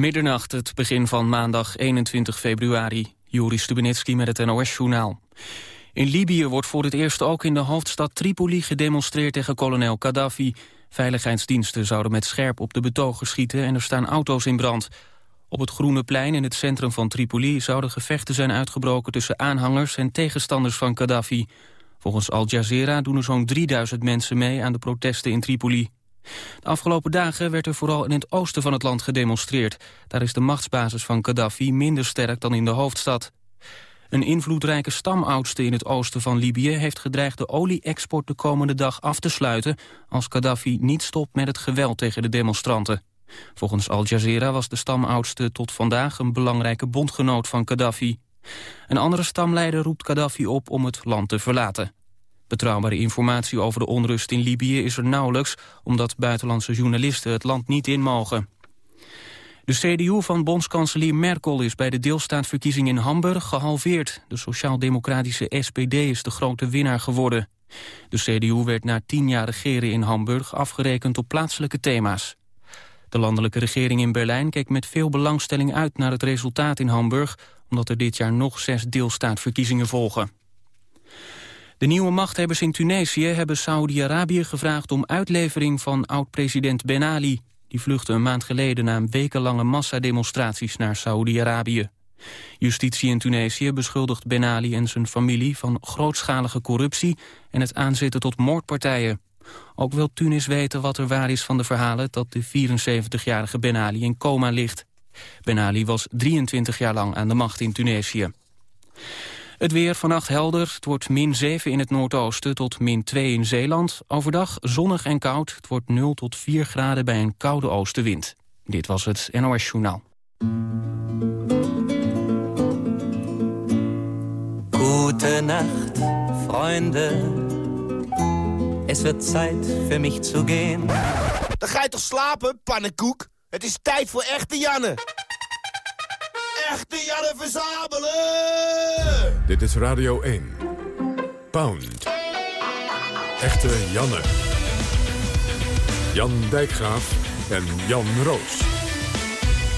Middernacht, het begin van maandag 21 februari. Joris Stubenitski met het NOS-journaal. In Libië wordt voor het eerst ook in de hoofdstad Tripoli gedemonstreerd tegen kolonel Gaddafi. Veiligheidsdiensten zouden met scherp op de betogers schieten en er staan auto's in brand. Op het Groene Plein in het centrum van Tripoli zouden gevechten zijn uitgebroken tussen aanhangers en tegenstanders van Gaddafi. Volgens Al Jazeera doen er zo'n 3000 mensen mee aan de protesten in Tripoli. De afgelopen dagen werd er vooral in het oosten van het land gedemonstreerd. Daar is de machtsbasis van Gaddafi minder sterk dan in de hoofdstad. Een invloedrijke stamoudste in het oosten van Libië heeft gedreigd de olie-export de komende dag af te sluiten als Gaddafi niet stopt met het geweld tegen de demonstranten. Volgens Al Jazeera was de stamoudste tot vandaag een belangrijke bondgenoot van Gaddafi. Een andere stamleider roept Gaddafi op om het land te verlaten. Betrouwbare informatie over de onrust in Libië is er nauwelijks... omdat buitenlandse journalisten het land niet in mogen. De CDU van bondskanselier Merkel is bij de deelstaatverkiezing in Hamburg gehalveerd. De sociaal-democratische SPD is de grote winnaar geworden. De CDU werd na tien jaar regeren in Hamburg afgerekend op plaatselijke thema's. De landelijke regering in Berlijn keek met veel belangstelling uit naar het resultaat in Hamburg... omdat er dit jaar nog zes deelstaatverkiezingen volgen. De nieuwe machthebbers in Tunesië hebben Saoedi-Arabië gevraagd om uitlevering van oud-president Ben Ali. Die vluchtte een maand geleden na een wekenlange massademonstraties naar Saoedi-Arabië. Justitie in Tunesië beschuldigt Ben Ali en zijn familie van grootschalige corruptie en het aanzetten tot moordpartijen. Ook wil Tunis weten wat er waar is van de verhalen dat de 74-jarige Ben Ali in coma ligt. Ben Ali was 23 jaar lang aan de macht in Tunesië. Het weer vannacht helder. Het wordt min 7 in het noordoosten tot min 2 in Zeeland. Overdag zonnig en koud. Het wordt 0 tot 4 graden bij een koude oostenwind. Dit was het NOS Journaal. Nacht, Freunde. Es wird Zeit für mich zu gehen. Dan ga je toch slapen, pannenkoek? Het is tijd voor echte Janne echte Janne verzamelen! Dit is Radio 1. Pound. Echte Janne. Jan Dijkgraaf en Jan Roos.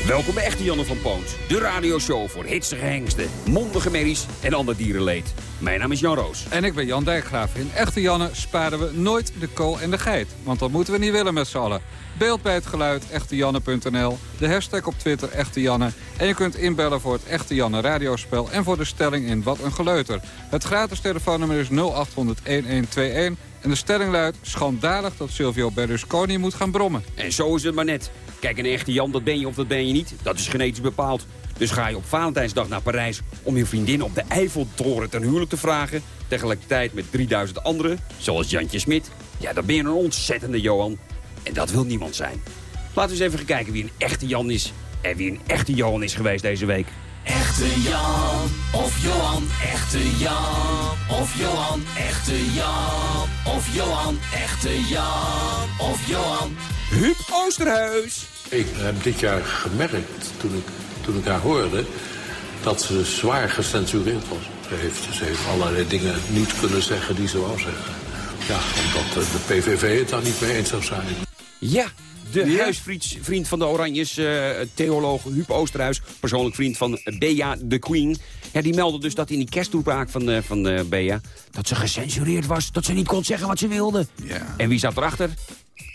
Welkom bij Echte Janne van Poont. De radioshow voor hitsige hengsten, mondige merries en ander dierenleed. Mijn naam is Jan Roos. En ik ben Jan Dijkgraaf. In Echte Janne sparen we nooit de kool en de geit. Want dat moeten we niet willen met z'n allen. Beeld bij het geluid, echtejanne.nl. De hashtag op Twitter, Echte Janne. En je kunt inbellen voor het Echte Janne radiospel... en voor de stelling in Wat een Geleuter. Het gratis telefoonnummer is 0800-1121. En de stelling luidt, schandalig dat Silvio Berlusconi moet gaan brommen. En zo is het maar net. Kijk, een echte Jan, dat ben je of dat ben je niet. Dat is genetisch bepaald. Dus ga je op Valentijnsdag naar Parijs om je vriendin op de Eiffeltoren ten huwelijk te vragen... tegelijkertijd met 3000 anderen, zoals Jantje Smit... ja, dan ben je een ontzettende Johan. En dat wil niemand zijn. Laten we eens even kijken wie een echte Jan is... en wie een echte Johan is geweest deze week. Echte Jan of Johan, echte Jan of Johan, echte Jan of Johan, echte Jan of Johan. Huub Oosterhuis. Ik heb dit jaar gemerkt, toen ik, toen ik haar hoorde, dat ze zwaar gecensureerd was. Ze heeft, ze heeft allerlei dingen niet kunnen zeggen die ze wou zeggen. Ja, omdat de PVV het daar niet mee eens zou zijn. Ja, de huisvriend van de Oranjes, uh, theoloog Huub Oosterhuis... persoonlijk vriend van Bea de Queen... Ja, die meldde dus dat in die kersttoepraak van, uh, van uh, Bea... dat ze gecensureerd was, dat ze niet kon zeggen wat ze wilde. Ja. En wie zat erachter?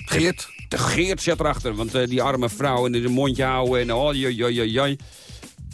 Geert. De Geert zat erachter, want die arme vrouw en de mondje houden en oh, joi, joi, joi.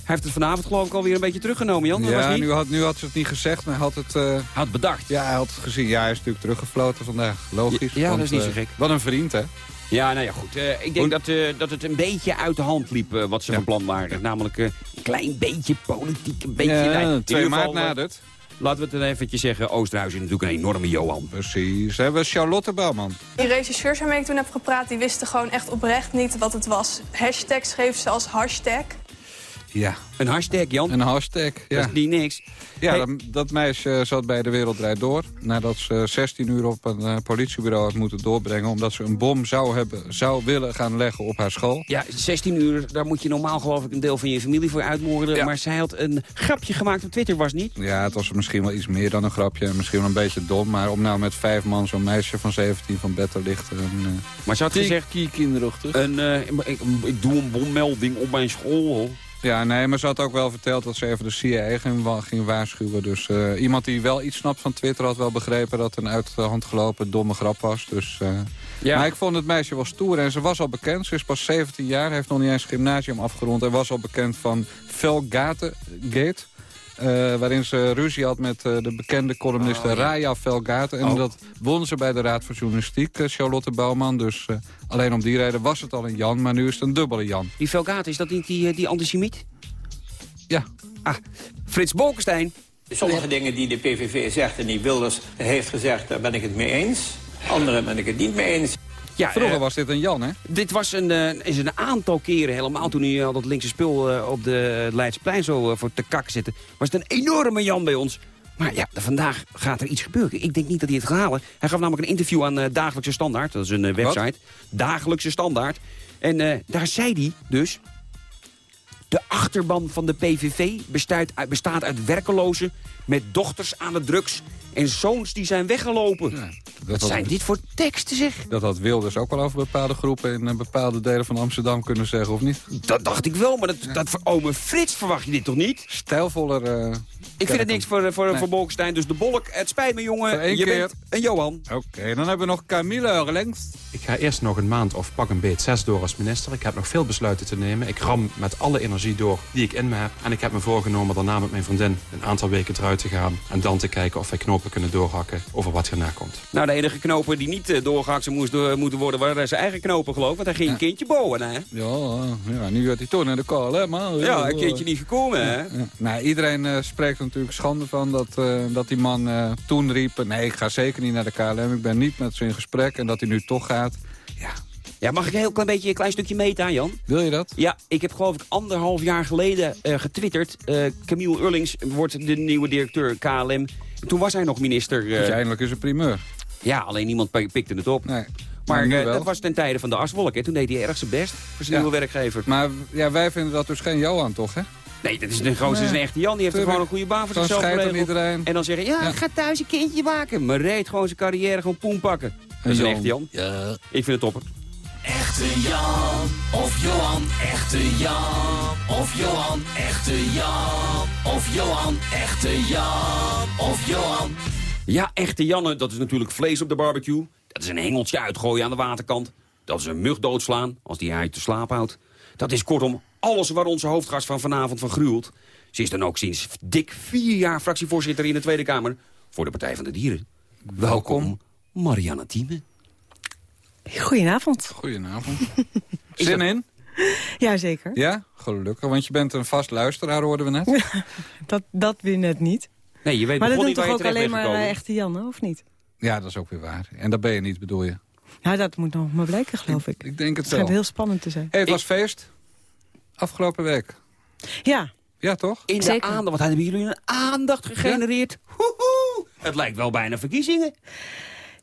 Hij heeft het vanavond geloof ik alweer een beetje teruggenomen, Jan. Ja, niet... nu, had, nu had ze het niet gezegd, maar hij had het... Uh... Had bedacht. Ja, hij had het gezien. Ja, hij is natuurlijk teruggefloten vandaag. Logisch. Ja, want, dat is niet zo uh, gek. Wat een vriend, hè? Ja, nou ja, goed. Uh, ik denk dat, uh, dat het een beetje uit de hand liep uh, wat ze Ja. van plan waren. Namelijk een klein beetje politiek, een beetje... Ja, nee, in 2 ieder maart geval, nadert. Laten we het dan eventjes zeggen. Oosterhuis is natuurlijk een enorme Johan. Precies. We hebben Charlotte Bouwman. Die regisseurs waarmee ik toen heb gepraat, die wisten gewoon echt oprecht niet wat het was. Hashtag schreef ze als hashtag. Ja, Een hashtag, Jan. een hashtag. Ja. Dat is niet niks. Ja, Hey. dat, dat meisje zat bij De Wereld Draait Door. Nadat ze 16 uur op een eh, politiebureau had moeten doorbrengen... omdat ze een bom zou, hebben, zou willen gaan leggen op haar school. Ja, 16 uur, daar moet je normaal geloof ik een deel van je familie voor uitmoorden. Ja. Maar zij had een grapje gemaakt op Twitter, was niet? Ja, het was misschien wel iets meer dan een grapje. en Misschien wel een beetje dom. Maar om nou met vijf man zo'n meisje van 17 van bed te lichten... En, eh, Maar ze had gezegd, kinderachtig. een, eh, ik, ik doe een bommelding op mijn school. Ja, nee, maar ze had ook wel verteld dat ze even de CIA ging, ging waarschuwen. Dus eh, iemand die wel iets snapt van Twitter had wel begrepen... dat het een uit de hand gelopen domme grap was. Dus, eh, Ja. Maar ik vond het meisje wel stoer en ze was al bekend. Ze is pas 17 jaar, heeft nog niet eens gymnasium afgerond... en was al bekend van Velgate Gate... eh, waarin ze ruzie had met eh, de bekende columniste Raya Velgate. En Oh. dat won ze bij de Raad voor Journalistiek, eh, Charlotte Bouwman. Dus eh, alleen om die reden was het al een Jan, maar nu is het een dubbele Jan. Die Velgate, is dat niet die, die antisemiet? Ja, Ah, Frits Bolkestein. Sommige dingen die de PVV zegt en die Wilders heeft gezegd, daar ben ik het mee eens. Andere ben ik het niet mee eens. Ja, vroeger eh, was dit een Jan, hè? Dit was een, eh, is een aantal keren, helemaal toen hij al dat linkse spul eh, op de Leidseplein zo eh, voor te kakken zitten, was het een enorme Jan bij ons. Maar ja, vandaag gaat er iets gebeuren. Ik denk niet dat hij het gaat halen. Hij gaf namelijk een interview aan eh, Dagelijkse Standaard. Dat is een eh, website. Dagelijkse Standaard. En eh, daar zei hij dus... De achterban van de PVV bestaat uit, bestaat uit werkelozen... met dochters aan de drugs en zoons die zijn weggelopen. dat, Wat had, zijn dit voor teksten, zeg? dat had Wilders ook wel over bepaalde groepen in eh, bepaalde delen van Amsterdam kunnen zeggen, of niet? Dat dacht ik wel, maar dat, dat voor ome Frits verwacht je dit toch niet? Stijlvoller... eh, Ik vind het niks voor, voor, Nee. voor Bolkestein. Dus de Bolk, het spijt me jongen, Voor één je keer. bent een Johan. Oké, dan hebben we nog Camille Eurlings. Ik ga eerst nog een maand of pak een beet zes door als minister. Ik heb nog veel besluiten te nemen. Ik ram met alle energie door die ik in me heb. En ik heb me voorgenomen daarna met mijn vriendin een aantal weken eruit te gaan. En dan te kijken of wij knopen kunnen doorhakken over wat hierna komt. Nou, de enige knopen die niet uh, doorgehakt moest door, moeten worden... waren zijn eigen knopen, geloof ik. Want hij ging een kindje bouwen, hè? Ja, ja, nu gaat hij toch naar de kool, hè, man. Ja, een kindje niet gekomen, hè? Ja. Nou, iedereen eh, spreekt er natuurlijk schande van dat, eh, dat die man eh, toen riep... nee, ik ga zeker niet naar de KLM, ik ben niet met ze in gesprek... en dat hij nu toch gaat. Ja, Ja, mag ik een heel klein beetje een klein stukje meten, Jan? wil je dat? Ja, ik heb geloof ik anderhalf jaar geleden eh, getwitterd. eh Camille Urlings wordt de nieuwe directeur KLM. En toen was hij nog minister. Dus eindelijk is een primeur. ja, alleen niemand pi- pikte het op. Nee. Maar eh, dat was ten tijde van de aswolk. Hè. Toen deed hij erg zijn best voor zijn Ja. nieuwe werkgever. Maar ja, wij vinden dat dus geen Johan, toch, hè? Nee, dat is een grootste is een echte Jan. Die heeft er gewoon een goede baan voor zichzelf geregeld. En dan zeggen, ja, Ja. ga thuis een kindje maken. Maar reed gewoon zijn carrière gewoon poen pakken. Dat is een Jan. echte Jan. Ja. Ik vind het topper. Echte Jan of Johan, echte Jan of Johan, echte Jan of Johan, echte Jan of Johan. Ja, echte Janne, dat is natuurlijk vlees op de barbecue. Dat is een hengeltje uitgooien aan de waterkant. Dat is een mug doodslaan als die hij te slaap houdt. Dat is kortom alles waar onze hoofdgast van vanavond van gruwelt. Ze is dan ook sinds dik vier jaar fractievoorzitter in de Tweede Kamer... voor de Partij van de Dieren. Welkom, Marianne Thieme. Goedenavond. Goedenavond. Zin in? Jazeker. Ja, gelukkig. Want je bent een vast luisteraar, hoorden we net. Dat, dat weer net niet. Nee, je weet Maar dat doen waar toch ook alleen maar gekomen. eh, echte Janne, of niet? Ja, dat is ook weer waar. En dat ben je niet, bedoel je? Nou, dat moet nog maar blijken, geloof ik. Ik denk het Het schijnt wel. heel spannend te zijn. Hey, het was feest. Afgelopen week. Ja, Ja, toch? In de Zeker. aandacht, wat hebben jullie een aandacht gegenereerd? Hoehoe! Het lijkt wel bijna verkiezingen.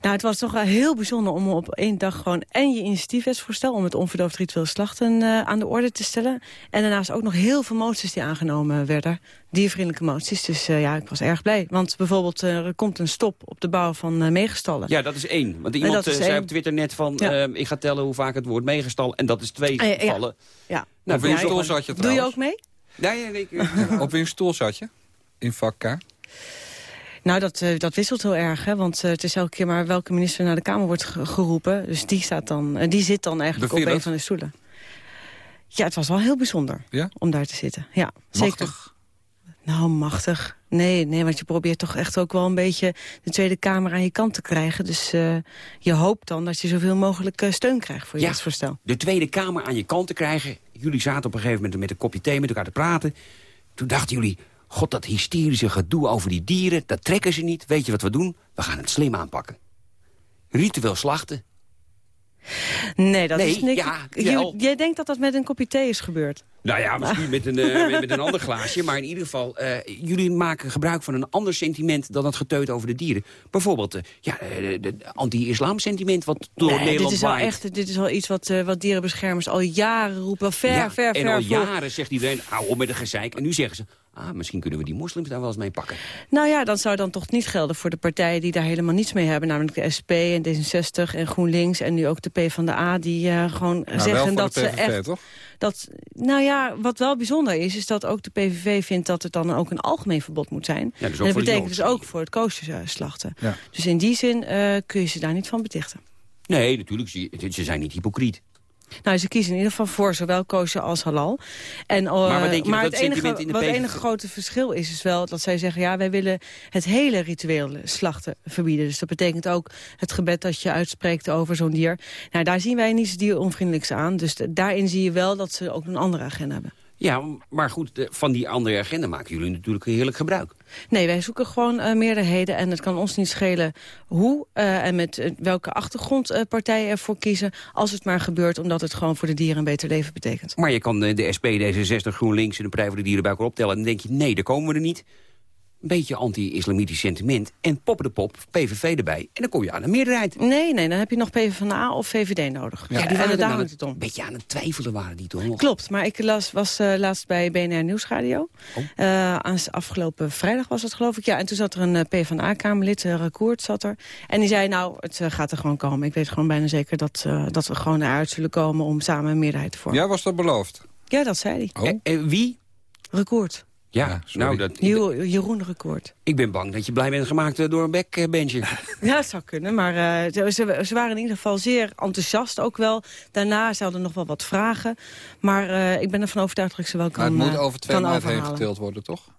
Nou, het was toch wel heel bijzonder om op één dag gewoon... en je initiatiefwetsvoorstel om het onverdoofd ritueel slachten eh, aan de orde te stellen. En daarnaast ook nog heel veel moties die aangenomen werden. Diervriendelijke moties. Dus eh, ja, ik was erg blij. Want bijvoorbeeld eh, er komt een stop op de bouw van eh, meegestallen. Ja, dat is één. Want iemand zei één. op Twitter net van... Ja. ik ga tellen hoe vaak het woord meegestal. En dat is twee Ah, ja, gevallen. Ja. Nou, Op wiens ja, stoel zat je Doe je trouwens? ook mee? Ja, ja, ik, eh, Op wiens stoel zat je? In vak K? Nou, dat, eh, dat wisselt heel erg, hè? want eh, het is elke keer maar welke minister naar de Kamer wordt ge- geroepen. Dus die, staat dan, eh, die zit dan eigenlijk op een van de stoelen. Ja, het was wel heel bijzonder Ja? om daar te zitten. Ja, zeker. Nou, machtig. Nee, nee, want je probeert toch echt ook wel een beetje de Tweede Kamer aan je kant te krijgen. Dus je hoopt dan dat je zoveel mogelijk steun krijgt voor je Ja. de Tweede Kamer aan je kant te krijgen. Jullie zaten op een gegeven moment met een kopje thee met elkaar te praten. Toen dachten jullie, god dat hysterische gedoe over die dieren, dat trekken ze niet. Weet je wat we doen? We gaan het slim aanpakken. Ritueel slachten. Nee, dat Nee, is niks. ja, jij denkt dat dat met een kopje thee is gebeurd? Nou ja, misschien met een, eh, met- een ander glaasje. Maar in ieder geval, eh, jullie maken gebruik van een ander sentiment... dan het geteut over de dieren. Bijvoorbeeld ja, eh, anti-islam sentiment... wat door Nee, Nederland dit is waait. echt, dit is wel iets wat, wat dierenbeschermers al jaren roepen. Ver, Ja, ver, en ver al voor. jaren zegt iedereen, hou op met de gezeik. En nu zeggen ze, ah, misschien kunnen we die moslims daar wel eens mee pakken. Nou ja, dan zou dan toch niet gelden voor de partijen die daar helemaal niets mee hebben. Namelijk de SP en D66 en GroenLinks en nu ook de PvdA. Die eh, gewoon Nou, zeggen dat ze echt... toch? Dat, nou ja, wat wel bijzonder is, is dat ook de PVV vindt dat het dan ook een algemeen verbod moet zijn. dus en dat betekent dus ook voor het koosjeslachten. Ja. Dus in die zin eh, kun je ze daar niet van betichten. Nee, natuurlijk, ze, ze zijn niet hypocriet. Nou, ze kiezen in ieder geval voor zowel kosher als halal. En, eh, Maar wat denk je dat het enige, in de wat het enige grote verschil is, is wel dat zij zeggen... ja, wij willen het hele rituele slachten verbieden. Dus dat betekent ook het gebed dat je uitspreekt over zo'n dier. Nou, daar zien wij niets dieronvriendelijks aan. Dus de- daarin zie je wel dat ze ook een andere agenda hebben. Ja, maar goed, de- van die andere agenda maken jullie natuurlijk heerlijk gebruik. Nee, wij zoeken gewoon eh, meerderheden. En het kan ons niet schelen hoe eh, en met eh, welke achtergrond eh, partijen ervoor kiezen. Als het maar gebeurt, omdat het gewoon voor de dieren een beter leven betekent. Maar je kan eh, de SP, D66, GroenLinks en de Partij voor de Dieren bij elkaar optellen. En dan denk je, nee, daar komen we er niet. Een beetje anti-islamitisch sentiment. En poppen de pop, PVV erbij. En dan kom je aan een meerderheid. Nee, nee, dan heb je nog PvdA of VVD nodig. Ja, die en daar hangt aan het om. Een beetje aan het twijfelen waren die toch nog. Klopt, maar ik las, was eh, laatst bij BNR Nieuwsradio. Oh. Eh, aan afgelopen vrijdag was het geloof ik. Ja, en toen zat er een eh, PvdA-kamerlid, uh, Rakoert zat er. En die zei, nou, het gaat er gewoon komen. Ik weet gewoon bijna zeker dat, eh, dat we gewoon eruit zullen komen... om samen een meerderheid te vormen. Ja, was dat beloofd? Ja, dat zei hij. Oh. Eh, eh, Rekoert. Ja, nou, dat, Jeroen Rekoert. ik ben bang dat je blij bent gemaakt eh, door een backbencher. Ja, dat zou kunnen, maar eh, ze, waren in ieder geval zeer enthousiast ook wel. Daarna zouden nog wel wat vragen. Maar eh, ik ben ervan overtuigd dat ik ze wel Maar kan het moet over twee maanden heen getild worden, toch?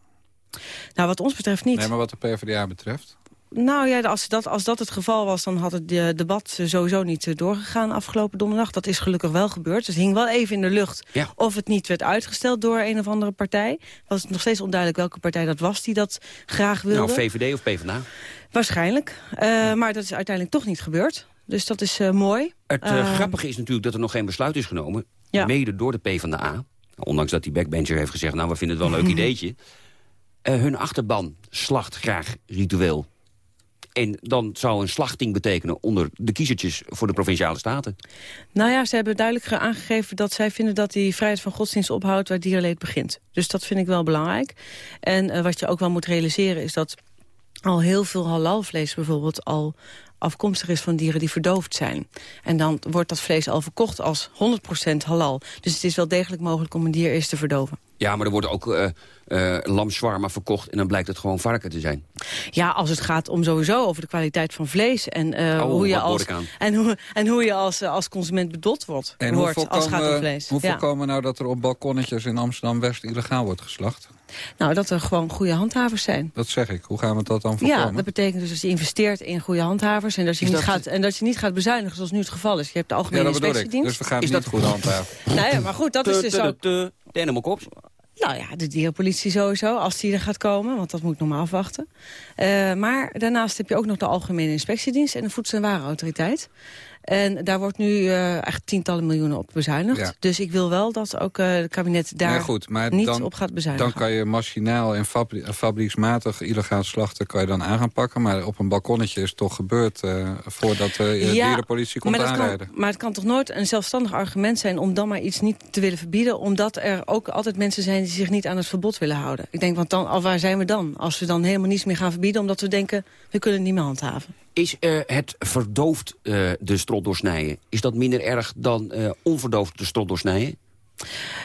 Nou, wat ons betreft niet. Nee, maar wat de PvdA betreft. Nou ja, als dat, als dat het geval was, dan had het de debat sowieso niet eh, doorgegaan afgelopen donderdag. Dat is gelukkig wel gebeurd. Dus het hing wel even in de lucht Ja. of het niet werd uitgesteld door een of andere partij. Was het nog steeds onduidelijk welke partij dat was die dat graag wilde. nou, VVD of PvdA. Waarschijnlijk. Eh, maar dat is uiteindelijk toch niet gebeurd. Dus dat is eh, mooi. Het eh, Eh, grappige is natuurlijk dat er nog geen besluit is genomen. Ja. Mede door de PvdA. Ondanks dat die backbencher heeft gezegd, nou, we vinden het wel een leuk ideetje. Eh, hun achterban slacht graag ritueel. En dan zou een slachting betekenen onder de kiezertjes voor de Provinciale Staten. Nou ja, ze hebben duidelijk ge- aangegeven dat zij vinden dat die vrijheid van godsdienst ophoudt waar dierleed begint. Dus dat vind ik wel belangrijk. En eh, wat je ook wel moet realiseren is dat al heel veel halalvlees bijvoorbeeld al afkomstig is van dieren die verdoofd zijn. En dan wordt dat vlees al verkocht als 100% halal. Dus het is wel degelijk mogelijk om een dier eerst te verdoven. Ja, maar er wordt ook eh eh lamswarma verkocht en dan blijkt het gewoon varken te zijn. Ja, als het gaat om sowieso over de kwaliteit van vlees... en, eh, Oh, hoe, je als, en, hoe, en hoe je als, als consument bedot wordt, En hoe wordt als het gaat om voorkomen, vlees. hoe Ja. voorkomen nou dat er op balkonnetjes in Amsterdam-West illegaal wordt geslacht? Nou, dat er gewoon goede handhavers zijn. Dat zeg ik. Hoe gaan we dat dan voorkomen? Ja, dat betekent dus dat je investeert in goede handhavers... en dat je, Is niet, dat- gaat, en dat je niet gaat bezuinigen zoals nu het geval is. Je hebt de Algemene. Inspectiedienst. Dus we gaan Is het dat- niet goed handhaven. Nou ja, maar goed, dat is dus ook... De animal cops. Nou ja, de dierenpolitie sowieso, als die er gaat komen. Want dat moet ik nog maar afwachten. Eh, maar daarnaast heb je ook nog de Algemene Inspectiedienst... en de Voedsel- en Warenautoriteit. En daar wordt nu eh, echt tientallen miljoenen op bezuinigd. Ja. Dus ik wil wel dat ook eh, het kabinet daar Nee, goed, maar niet dan, op gaat bezuinigen. Dan kan je machinaal en fabri eh, fabrieksmatig illegaal slachten kan je dan aan gaan pakken. Maar op een balkonnetje is het toch gebeurd voordat de Ja, dierenpolitie komt maar aanrijden. Kan, maar het kan toch nooit een zelfstandig argument zijn om dan maar iets niet te willen verbieden... omdat er ook altijd mensen zijn die zich niet aan het verbod willen houden. Ik denk, want dan, al waar zijn we dan? Als we dan helemaal niets meer gaan verbieden... omdat we denken, we kunnen het niet meer handhaven. Is eh, het verdoofd eh, de strot doorsnijden? Is dat minder erg dan eh, onverdoofd de strot doorsnijden?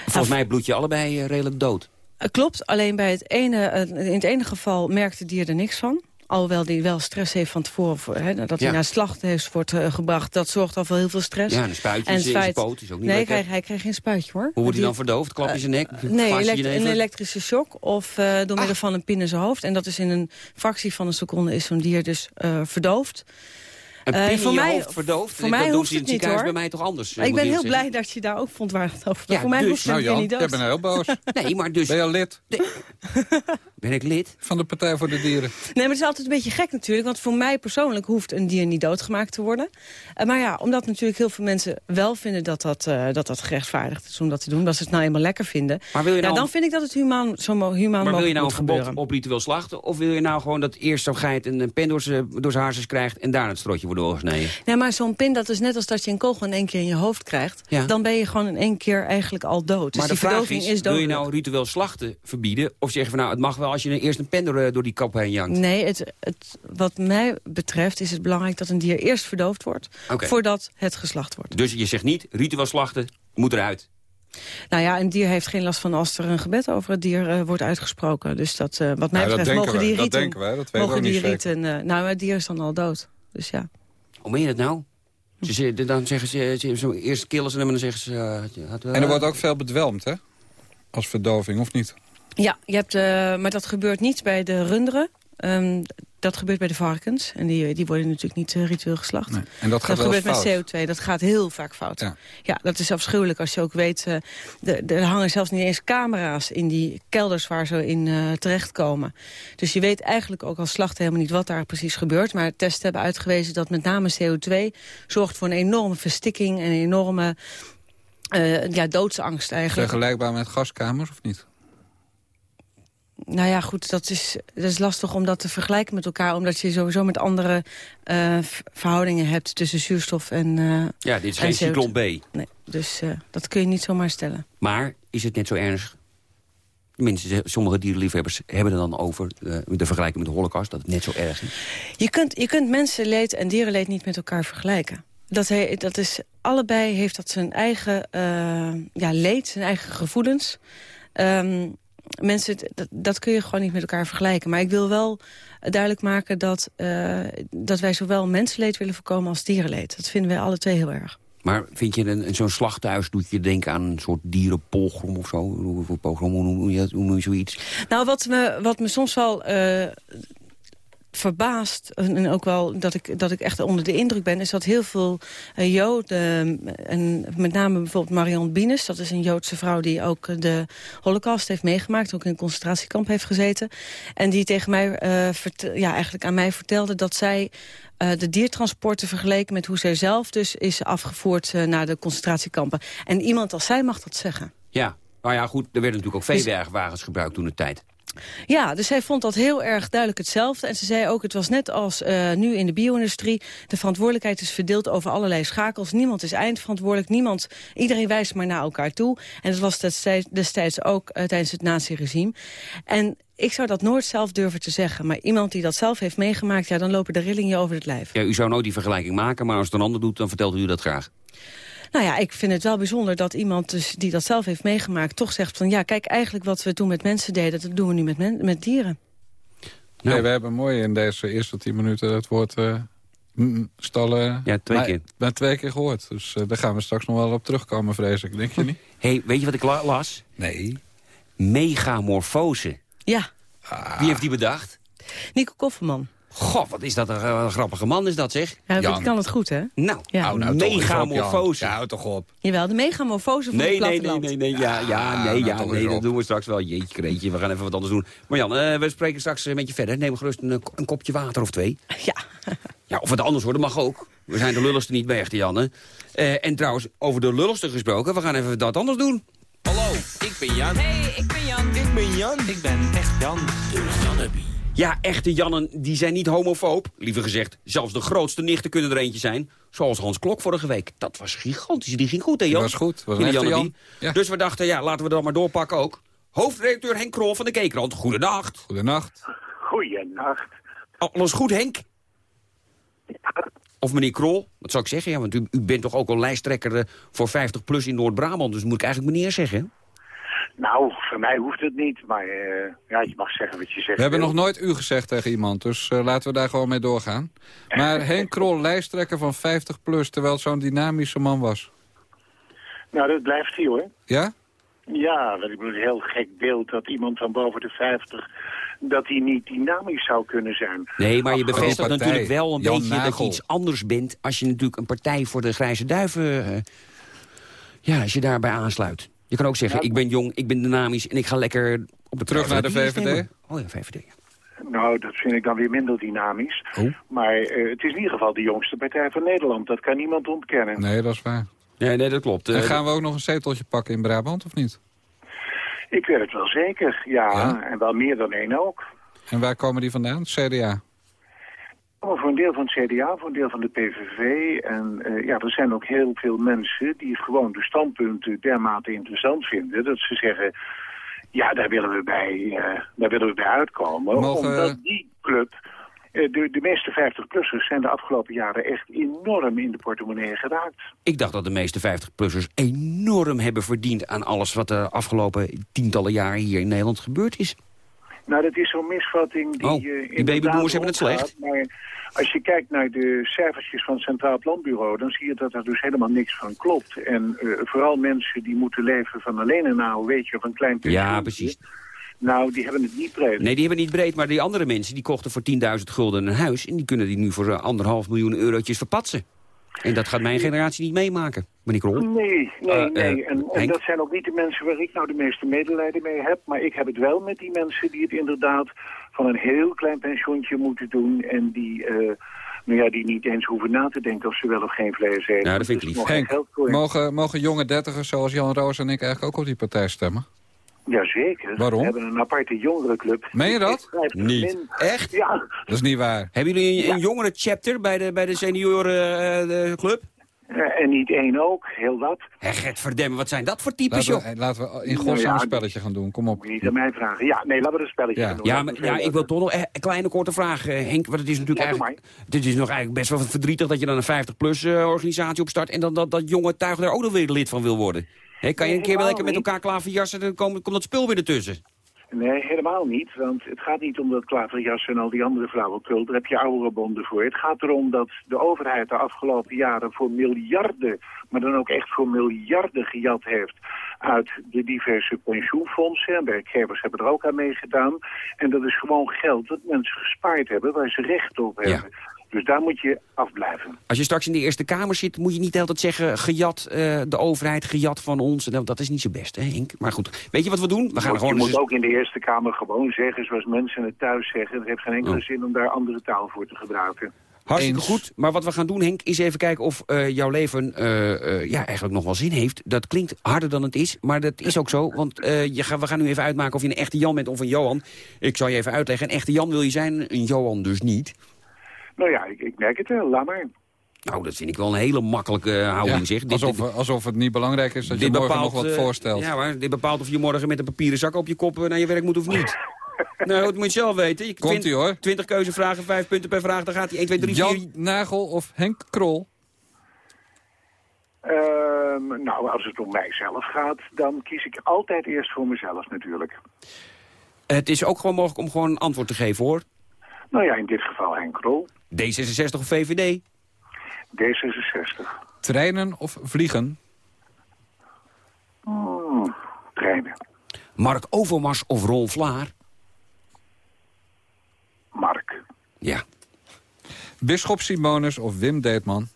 Volgens mij bloed je allebei redelijk dood. Klopt, alleen bij het ene, in het ene geval merkt het dier er niks van. Alhoewel die wel stress heeft van tevoren, voor, hè, dat hij Ja. naar slacht heeft, wordt eh, gebracht. Dat zorgt al voor heel veel stress. Ja, een spuitje En in zijn feit- poot is ook niet Nee, hij hij kreeg geen spuitje hoor. Hoe wordt hij dan verdoofd? Klap in zijn nek? Eh, Nee, elekt- een elektrische shock of eh, door Ah. middel van een pin in zijn hoofd. En dat is in een fractie van een seconde is zo'n dier dus verdoofd. Een Eh, pin voor in je mij- hoofd verdoofd? voor mij dat doen hoeft ze in het niet, ziekenhuis hoor. bij mij toch anders? Maar ik moet ben heel blij dat je daar ook vond waar het over Ja, Voor mij dus- hoeft het Nou Jan, niet dood. bent heel boos. Nee, maar dus... Ben je al lid Ben ik lid? van de Partij voor de Dieren? Nee, maar het is altijd een beetje gek natuurlijk. Want voor mij persoonlijk hoeft een dier niet doodgemaakt te worden. Eh, maar ja, omdat natuurlijk heel veel mensen wel vinden dat dat, eh, dat, dat gerechtvaardigd is om dat te doen. Dat ze het nou eenmaal lekker vinden. Maar wil je ja, nou- dan vind ik dat het humaan, zo mo- humaan Maar wil je nou een verbod op ritueel slachten? Of wil je nou gewoon dat eerst zo'n geit een pen door zijn haarsjes krijgt... en daar het strotje doorgesneden? Nee, maar zo'n pin, dat is net als dat je een kogel in één keer in je hoofd krijgt. Ja. Dan ben je gewoon in één keer eigenlijk al dood. Dus maar die de vraag verdoving is, is, wil je nou ritueel slachten verbieden? Of zeg je van nou, het mag wel als je eerst een pen door, eh, door die kap heen jankt? Nee, het, het, wat mij betreft is het belangrijk dat een dier eerst verdoofd wordt... Voordat het geslacht wordt. Dus je zegt niet, ritueel slachten moet eruit. Nou ja, een dier heeft geen last van als er een gebed over het dier eh, wordt uitgesproken. Dus dat, eh, wat mij Ja, dat betreft mogen die dat rieten... denken wij, dat weten we mogen die niet zeker. rieten... nou, maar het dier is dan al dood. Dus ja. Hoe meen je dat nou? Ze, ze- dan zeggen ze, eerst killen ze hem en dan zeggen ze... eh, had- En er wordt ook veel bedwelmd, hè? Als verdoving, of niet? Ja, je hebt, eh, maar dat gebeurt niet bij de runderen. Ehm, dat gebeurt bij de varkens. En die, die worden natuurlijk niet eh, ritueel geslacht. Nee. En dat gaat gebeurt met CO2. Dat gaat heel vaak fout. Ja. Ja, dat is afschuwelijk als je ook weet... eh, de- er hangen zelfs niet eens camera's in die kelders waar ze in eh, terechtkomen. Dus je weet eigenlijk ook als slachter helemaal niet wat daar precies gebeurt. Maar testen hebben uitgewezen dat met name CO2 zorgt voor een enorme verstikking... en een enorme ja, doodsangst eigenlijk. Vergelijkbaar met gaskamers, of niet? Nou ja, goed, dat is, dat is lastig om dat te vergelijken met elkaar... omdat je sowieso met andere eh, verhoudingen hebt tussen zuurstof en eh, Ja, dit is en geen CO2. cyclon B. Nee, dus eh, dat kun je niet zomaar stellen. Maar is het net zo ernstig? Mensen, sommige dierenliefhebbers hebben het dan over de vergelijking met de holocaust... dat het net zo erg is. Je kunt, je kunt mensenleed en dierenleed niet met elkaar vergelijken. Dat, he, dat is, allebei heeft dat zijn eigen ja, leed, zijn eigen gevoelens. Ehm, mensen, dat, dat kun je gewoon niet met elkaar vergelijken. Maar ik wil wel duidelijk maken dat, eh, dat wij zowel mensenleed willen voorkomen als dierenleed. Dat vinden wij alle twee heel erg. Maar vind je een, zo'n slachthuis, doet je denken aan een soort dierenpogrom of zo? Hoe, hoe, hoe, noem je hoe noem je zoiets? Nou, wat me, wat me soms wel eh, verbaast... en ook wel dat ik, dat ik echt onder de indruk ben... is dat heel veel eh, Joden, en met name bijvoorbeeld Marion Bienes... dat is een Joodse vrouw die ook de holocaust heeft meegemaakt... ook in een concentratiekamp heeft gezeten... en die tegen mij, eh, ja, eigenlijk aan mij vertelde dat zij... eh, de diertransporten vergeleken met hoe zij zelf dus is afgevoerd eh, naar de concentratiekampen. En iemand als zij mag dat zeggen. Ja, nou ja, goed, er werden natuurlijk ook veewerkwagens gebruikt toen de tijd. Ja, dus zij vond dat heel erg duidelijk hetzelfde. En ze zei ook, het was net als eh, nu in de bio-industrie... de verantwoordelijkheid is verdeeld over allerlei schakels. Niemand is eindverantwoordelijk, niemand, iedereen wijst maar naar elkaar toe. En dat was destijds, ook eh, tijdens het naziregime. En ik zou dat nooit zelf durven te zeggen. Maar iemand die dat zelf heeft meegemaakt... ja, dan lopen de rillingen over het lijf. Ja, u zou nooit die vergelijking maken, maar als het een ander doet, dan vertelt u dat graag. Nou ja, ik vind het wel bijzonder dat iemand dus die dat zelf heeft meegemaakt... toch zegt van, ja, kijk, eigenlijk wat we toen met mensen deden... dat doen we nu met, men- met dieren. Nee, we hebben mooi in deze eerste tien minuten het woord eh, stallen... Ja, twee maar- keer. maar twee keer gehoord. Dus eh, daar gaan we straks nog wel op terugkomen, vrees ik. Denk je niet? hey, weet je wat ik la- las? Nee. Megamorfose. Ja, Wie heeft die bedacht? Nico Kofferman. God, wat is dat een, eh, grappige man is dat, zeg. Ja, Jan. die kan het goed, hè? Nou, Ja. Hou nou toch op, Jan. megamorfose. Ja, hou toch op. Jawel, de megamorfose van Nee, het nee, nee, platteland. nee, nee, ja, ja, nee, ja, nee, dat doen we straks wel. Jeetje, kreetje, we gaan even wat anders doen. Maar Jan, eh, we spreken straks een beetje verder. Neem gerust een, een kopje water of twee. Ja. Ja, of wat anders hoor, dat mag ook. We zijn de lulligste niet bij echte Janne. Eh, en trouwens, over de lulligste gesproken, we gaan even wat anders doen. Hallo, ik ben Jan. Hey, ik ben Jan. Ik ben Jan. Ik ben echt Jan. Ja, echte Jannen, die zijn niet homofoob. Liever gezegd, zelfs de grootste nichten kunnen er eentje zijn. Zoals Hans Klok vorige week. Dat was gigantisch, die ging goed hè Jan? was goed, was een. Jan. Ja. Dus we dachten, ja, laten we dat maar doorpakken ook. Hoofdredacteur Henk Krol van de Keekrand, goedenacht. Goedenacht. Goeienacht. Alles goed, Henk? Of meneer Krol, wat zou ik zeggen? Ja, want u, u bent toch ook al lijsttrekker eh, voor 50PLUS in Noord-Brabant. Dus moet ik eigenlijk meneer zeggen. Nou, voor mij hoeft het niet, maar eh, ja, je mag zeggen wat je zegt. We hebben nog nooit u gezegd tegen iemand, dus eh, laten we daar gewoon mee doorgaan. Maar Henk Krol, lijsttrekker van 50 plus, terwijl het zo'n dynamische man was. Nou, dat blijft hij hoor. Ja? Ja, want ik bedoel, een heel gek beeld dat iemand van boven de 50 dat hij niet dynamisch zou kunnen zijn. Nee, maar je bevestigt natuurlijk wel een Jan beetje dat je iets anders bent... als je natuurlijk een partij voor de grijze duiven... eh, ja, als je daarbij aansluit. Je kan ook zeggen, ik ben jong, ik ben dynamisch... en ik ga lekker op de Terug naar de VVD? Oh ja, VVD. ja. Nou, dat vind ik dan weer minder dynamisch. Oh. Maar eh, het is in ieder geval de jongste partij van Nederland. Dat kan niemand ontkennen. Nee, dat is waar. Nee, nee, dat klopt. En Eh, gaan we ook nog een zeteltje pakken in Brabant, of niet? Ik weet het wel zeker, ja. Ja? En wel meer dan één ook. En waar komen die vandaan? CDA. Maar voor een deel van het CDA, voor een deel van de PVV. En eh, ja, er zijn ook heel veel mensen die gewoon de standpunten dermate interessant vinden... dat ze zeggen, ja, daar willen we bij, eh, daar willen we bij uitkomen. Mogen- Omdat die club... eh, De, de meeste 50-plussers zijn de afgelopen jaren echt enorm in de portemonnee geraakt. Ik dacht dat de meeste 50-plussers enorm hebben verdiend... aan alles wat de afgelopen tientallen jaren hier in Nederland gebeurd is. Nou, dat is zo'n misvatting die... Oh, eh, die babyboomers hebben het slecht. Maar als je kijkt naar de cijfertjes van het Centraal Planbureau... dan zie je dat er dus helemaal niks van klopt. En eh, vooral mensen die moeten leven van alleen een AOW'tje of een klein pensioen. Ja, precies. Nou, die hebben het niet breed. Nee, die hebben niet breed, maar die andere mensen... die kochten voor 10.000 gulden een huis... en die kunnen die nu voor anderhalf miljoen eurotjes verpatsen. En dat gaat mijn generatie niet meemaken, meneer Krol. Nee, nee, Eh, nee. eh, En, dat zijn ook niet de mensen waar ik nou de meeste medelijden mee heb. Maar ik heb het wel met die mensen die het inderdaad van een heel klein pensioentje moeten doen. En die, eh, nou ja, die niet eens hoeven na te denken of ze wel of geen vlees eten. Nou, dat vind ik Dus lief. Henk, mogen, mogen jonge dertigers zoals Jan Roos en ik eigenlijk ook op die partij stemmen? Jazeker. Waarom? We hebben een aparte jongerenclub. Meen je dat? Niet. in. Echt? Ja. Dat is niet waar. Hebben jullie een, een jongere chapter bij de, bij de seniorenclub? Eh, en niet één ook, heel wat. Hé, Gert verdemmen, wat zijn dat voor types, Laten joh? we, laten we in Nou godsnaam ja, een spelletje gaan doen. Kom op. Niet aan mij vragen. Ja, nee, laten we een spelletje Ja. gaan doen. Ja, maar, ja, ik wil toch nog eh, een kleine korte vraag, eh, Henk. Want het is natuurlijk Ja, eigenlijk, dit is nog eigenlijk best wel verdrietig... dat je dan een 50-plus organisatie opstart... en dan dat, dat jonge tuig daar ook nog weer lid van wil worden. Kan je een keer wel lekker met elkaar klaverjassen... dan komt, komt dat spul weer ertussen. Nee, helemaal niet. Want het gaat niet om dat klaverjas en al die andere flauwekul. Daar heb je ouderenbonden voor. Het gaat erom dat de overheid de afgelopen jaren voor miljarden... maar dan ook echt voor miljarden gejat heeft uit de diverse pensioenfondsen. En werkgevers hebben er ook aan meegedaan. En dat is gewoon geld dat mensen gespaard hebben... waar ze recht op hebben. Dus daar moet je afblijven. Als je straks in de Eerste Kamer zit, moet je niet de hele tijd zeggen... gejat, eh, de overheid, gejat van ons. En dat is niet zo best, hè, Henk? Maar goed, weet je wat we doen? We gaan Want gewoon... je eens- moet ook in de Eerste Kamer gewoon zeggen zoals mensen het thuis zeggen. Het heeft geen enkele Oh. zin om daar andere taal voor te gebruiken. Hartstikke Eens. goed. Maar wat we gaan doen, Henk, is even kijken of eh, jouw leven eh, eh, ja, eigenlijk nog wel zin heeft. Dat klinkt harder dan het is, maar dat is ook zo. Want eh, je ga, we gaan nu even uitmaken of je een echte Jan bent of een Johan. Ik zal je even uitleggen. Een echte Jan wil je zijn, een Johan dus niet. Nou ja, ik, ik merk het wel. Laat maar. Nou, dat vind ik wel een hele makkelijke eh, houding, Ja, zeg. Dit- alsof, alsof het niet belangrijk is dat je dit morgen bepaalt, nog wat eh, voorstelt. Ja, maar dit bepaalt of je morgen met een papieren zak op je kop eh, naar je werk moet of niet. nou, dat moet je zelf weten. Je Komt ie, hoor. 20 keuzevragen, 5 punten per vraag. Dan gaat hij 1, 2, 3, 4... Jan Nagel of Henk Krol? Ehm, nou, als het om mijzelf gaat, dan kies ik altijd eerst voor mezelf natuurlijk. Het is ook gewoon mogelijk om gewoon een antwoord te geven, hoor. Nou ja, in dit geval Henk Krol, D66 of VVD? D66. Treinen of vliegen? Hmm, treinen. Mark Overmars of Ron Vlaar? Mark. Ja. Bisschop Simonus of Wim Deetman?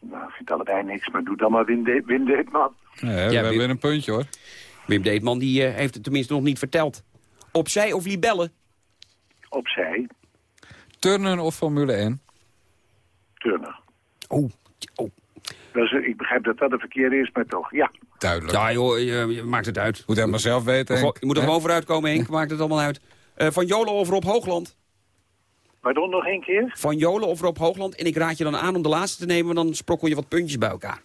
Nou, ik vind allebei niks, maar doe dan maar Wim, De Wim Deetman. Nee, we Wim- hebben weer een puntje hoor. Wim Deetman die, eh, heeft het tenminste nog niet verteld. Opzij of libellen? Opzij, Turnen of Formule 1? turner. Oh, oh. Dus, ik begrijp dat dat de verkeerde is, maar toch, ja. Duidelijk. Ja joh, je, je maakt het uit. Moet helemaal zelf weten. Henk. je moet er gewoon vooruit komen, Henk. Maakt het allemaal uit. Eh, van Jolen of Rob Hoogland? Pardon, nog één keer? Van Jolen of Rob Hoogland. En ik raad je dan aan om de laatste te nemen, dan sprokkel je wat puntjes bij elkaar.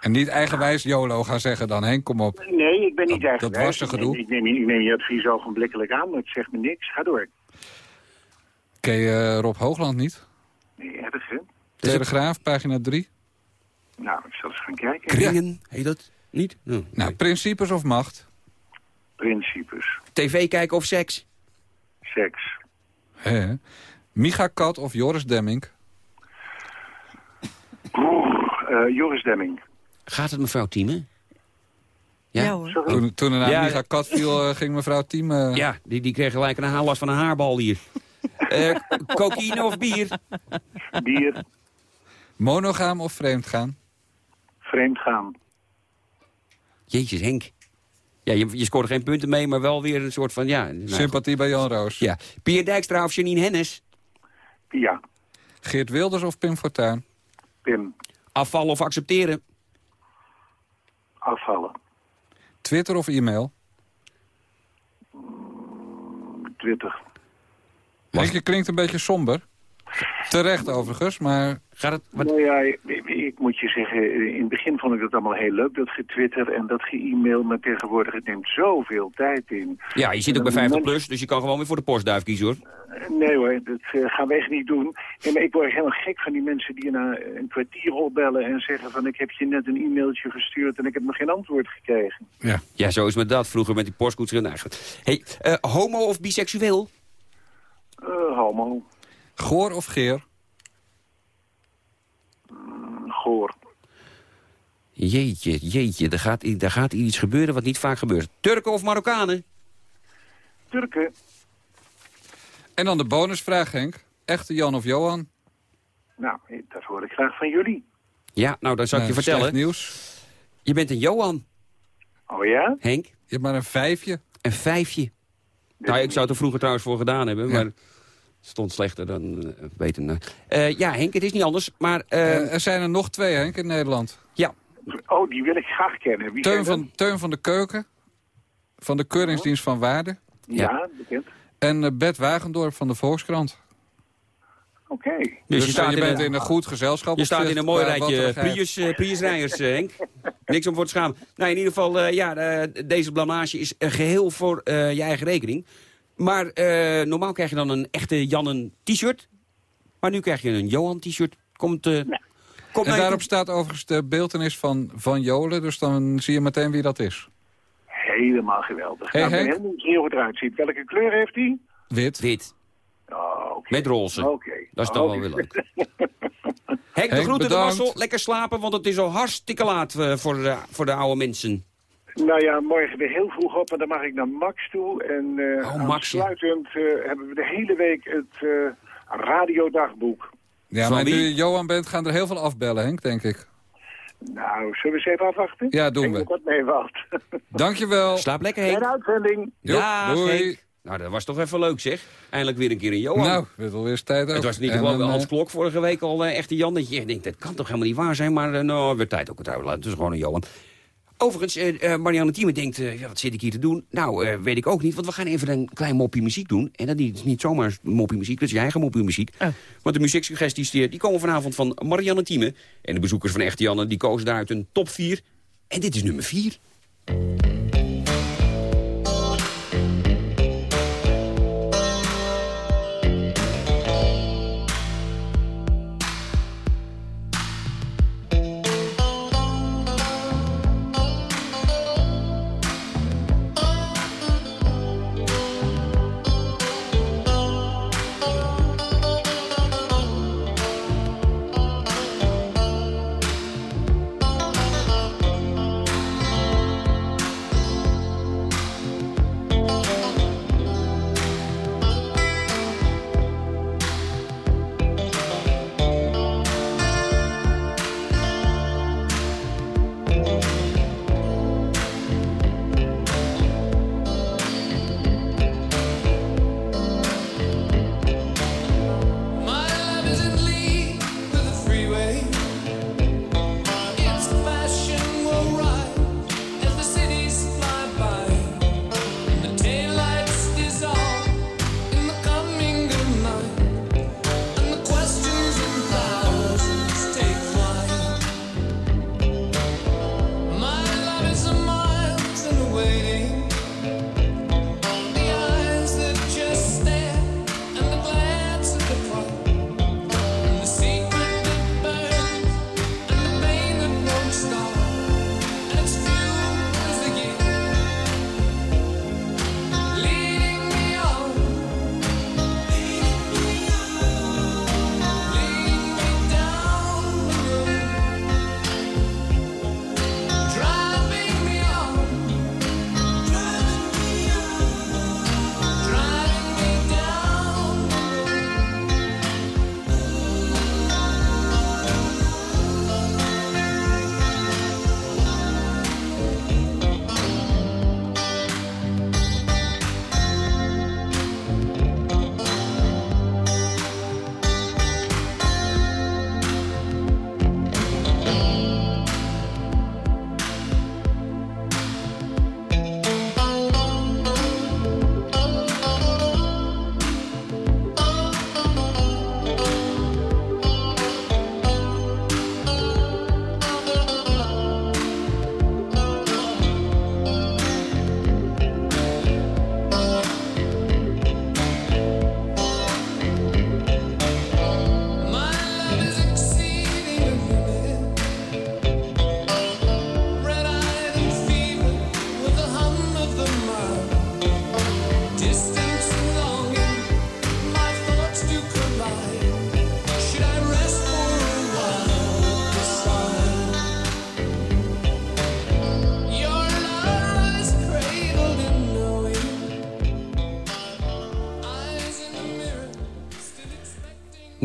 En niet eigenwijs YOLO gaan zeggen dan. Henk, kom op. Nee, ik ben niet Dat- erg dat was een gedoe. Ik neem, ik neem je advies ogenblikkelijk aan, maar het zegt me niks. Ga door. Ken je eh, Rob Hoogland niet? Nee, erg, hè? Telegraaf, pagina 3. Nou, ik zal eens gaan kijken. Kringen, heet dat? Niet? Oh, Nou, nee. principes of macht? Principes. TV kijken of seks? Seks. Hè? Micha Kat of Joris Demming? Oeh, eh, Joris Demming. Gaat het mevrouw Thieme? Ja, Ja, hoor. Toen, toen er naar Ja. Micha Kat viel, eh, ging mevrouw Team... eh, Ja, die, die kreeg gelijk een haarlast van een haarbal hier. Eh cocaïne of bier? Bier, Monogaam of vreemd gaan? vreemd gaan. Jezus, Henk. Ja, je, je scoorde geen punten mee, maar wel weer een soort van... Ja, nou, Sympathie bij Jan Roos. Ja. Pierre Dijkstra of Janine Hennis? Pia, Geert Wilders of Pim Fortuyn? Pim, Afvallen of accepteren? afvallen. Twitter of e-mail? Twitter. Henk, je klinkt een beetje somber. Terecht overigens, maar... Gaat het... Nou ja, ik, ik moet je zeggen, in het begin vond ik dat allemaal heel leuk, dat getwitter en dat ge-e-mail, maar tegenwoordig het neemt zoveel tijd in. Ja, je zit ook bij 50 plus, dus je kan gewoon weer voor de postduif kiezen, hoor. Nee hoor, dat eh, gaan we echt niet doen. Nee, maar ik word helemaal gek van die mensen die je na een kwartier opbellen en zeggen van ik heb je net een e-mailtje gestuurd en ik heb nog geen antwoord gekregen. Ja. Ja, zo is met dat. Vroeger met die postkoets. Nou, goed. hey, eh, homo of biseksueel? Eh, homo, Goor of Geer? goor, Jeetje, jeetje, er gaat, daar gaat iets gebeuren wat niet vaak gebeurt. Turken of Marokkanen? Turken, En dan de bonusvraag, Henk. Echte Jan of Johan? nou, dat hoor ik graag van jullie. Ja, nou, dan zal ik Nou, je vertellen. nieuws. Je bent een Johan, Oh ja? Henk. Je hebt maar een vijfje. Een vijfje. Nou, ik zou het er vroeger trouwens voor gedaan hebben, Ja. maar stond slechter dan uh, weten. Eh, ja, Henk, het is niet anders, maar... eh, Eh, er zijn er nog twee, Henk, in Nederland. ja, Oh, die wil ik graag kennen. Wie Teun zijn van, Teun van de Keuken. Van de Keuringsdienst van Waarde. dat? Ja, bekend. En eh, Bert Wagendorp van de Volkskrant. Oké. dus, Dus, je, staat je in bent een, in een goed gezelschap. je staat in een mooi rijtje. Prius, eh, Priusrijders, eh, Henk. Niks om voor te schamen. Nou, in ieder geval, eh, ja, eh, deze blamage is eh, geheel voor eh, je eigen rekening. Maar eh, normaal krijg je dan een echte Jannen t-shirt. Maar nu krijg je een Johan t-shirt. Komt, eh komt En daarop staat overigens de beeltenis van Van Jolen. Dus dan zie je meteen wie dat is. Helemaal geweldig. Hey, nou, ik ben nieuwsgierig hoe het eruit ziet. Welke kleur heeft hij? Wit. Wit, Oh, oké. met roze. Oké. Dat is toch wel weer leuk. Henk, de groeten, wassel. Lekker slapen, want het is al hartstikke laat eh, voor, de, voor de oude mensen. Nou ja, morgen weer heel vroeg op en dan mag ik naar Max toe. En eh Oh, Max, ja. aansluitend eh, hebben we de hele week het eh, radiodagboek. Ja, Van maar nu je Johan bent, gaan er heel veel afbellen, Henk, denk ik. Nou, zullen we eens even afwachten? Ja, doen Ik we. denk dat dat meevalt. Dankjewel. Slaap lekker, Fijne Henk. uitzending. Joep, Dag, doei. Henk. Nou, dat was toch even leuk, zeg. Eindelijk weer een keer een Johan. Nou, het alweer eens tijd ook. Het was niet En gewoon een, Hans Klok vorige week al eh, echt een Jan. Dat je denkt, dat kan toch helemaal niet waar zijn. Maar uh, nou, weer tijd ook. Het is gewoon een Johan. Overigens, eh, eh, Marianne Thieme denkt, eh, ja, wat zit ik hier te doen? Nou, weet ik ook niet, want we gaan even een klein moppie muziek doen. En dat is niet zomaar moppie muziek, dat is je eigen moppie muziek. Want de muzieksuggesties die, die komen vanavond van Marianne Thieme. En de bezoekers van Echte Janne, die kozen daaruit een top 4. En dit is nummer 4.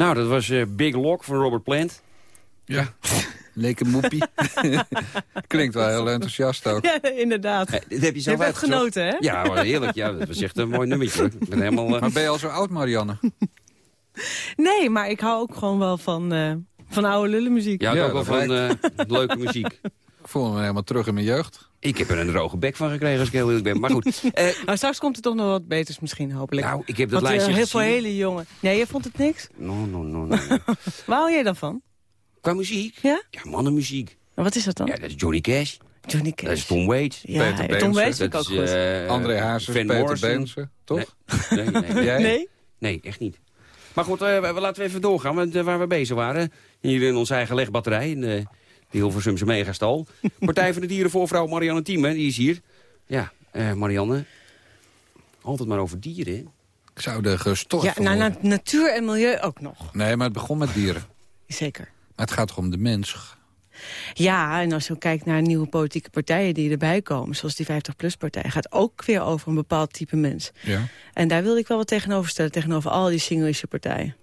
Nou, dat was eh, Big Lock van Robert Plant. Ja, leek een moepie. Klinkt wel heel enthousiast ook. Ja, inderdaad. Eh, dit heb je Je zelf hebt uitgezocht. genoten, hè? Ja, maar heerlijk. Ja, dat was echt een mooi nummertje. Ik ben helemaal... eh, Maar ben je al zo oud, Marianne? Nee, maar ik hou ook gewoon wel van, eh, van oude lullenmuziek. Je Ja, ook wel van leuke muziek. Ik voel me helemaal terug in mijn jeugd. Ik heb er een droge bek van gekregen als ik heel eerlijk ben. Maar goed, eh, Maar straks komt er toch nog wat beters misschien, hopelijk. nou, ik heb dat Want, eh, lijstje heel veel hele jongen. Nee, je vond het niks? No, no, no, no. Waar hou jij dan van? Qua muziek? Ja? Ja, mannenmuziek. En wat is dat dan? Ja, dat is Johnny Cash. Johnny Cash. Dat is Tom Waits. Ja, Peter eh, Tom. Waits vind ik ook Dat is, goed. eh, André Hazes, Van Peter Morrison. Beense, toch? Nee, nee, nee. Jij? Nee? Nee, echt niet. Maar goed, eh, we- laten we even doorgaan want, waar we bezig waren. Hier in onze eigen legbatterij, de Hilversumse megastal. Partij van de Dierenvoorvrouw Marianne Thieme, die is hier. Ja, eh, Marianne, altijd maar over dieren, hè? Ik zou er gestort Ja, nou, na- natuur en milieu ook nog. Nee, maar het begon met dieren. Zeker. Maar het gaat toch om de mens. Ja, en als je kijkt naar nieuwe politieke partijen die erbij komen... zoals die 50PLUS-partij, gaat ook weer over een bepaald type mens. Ja. En daar wilde ik wel wat tegenover stellen... tegenover al die single-issue partijen.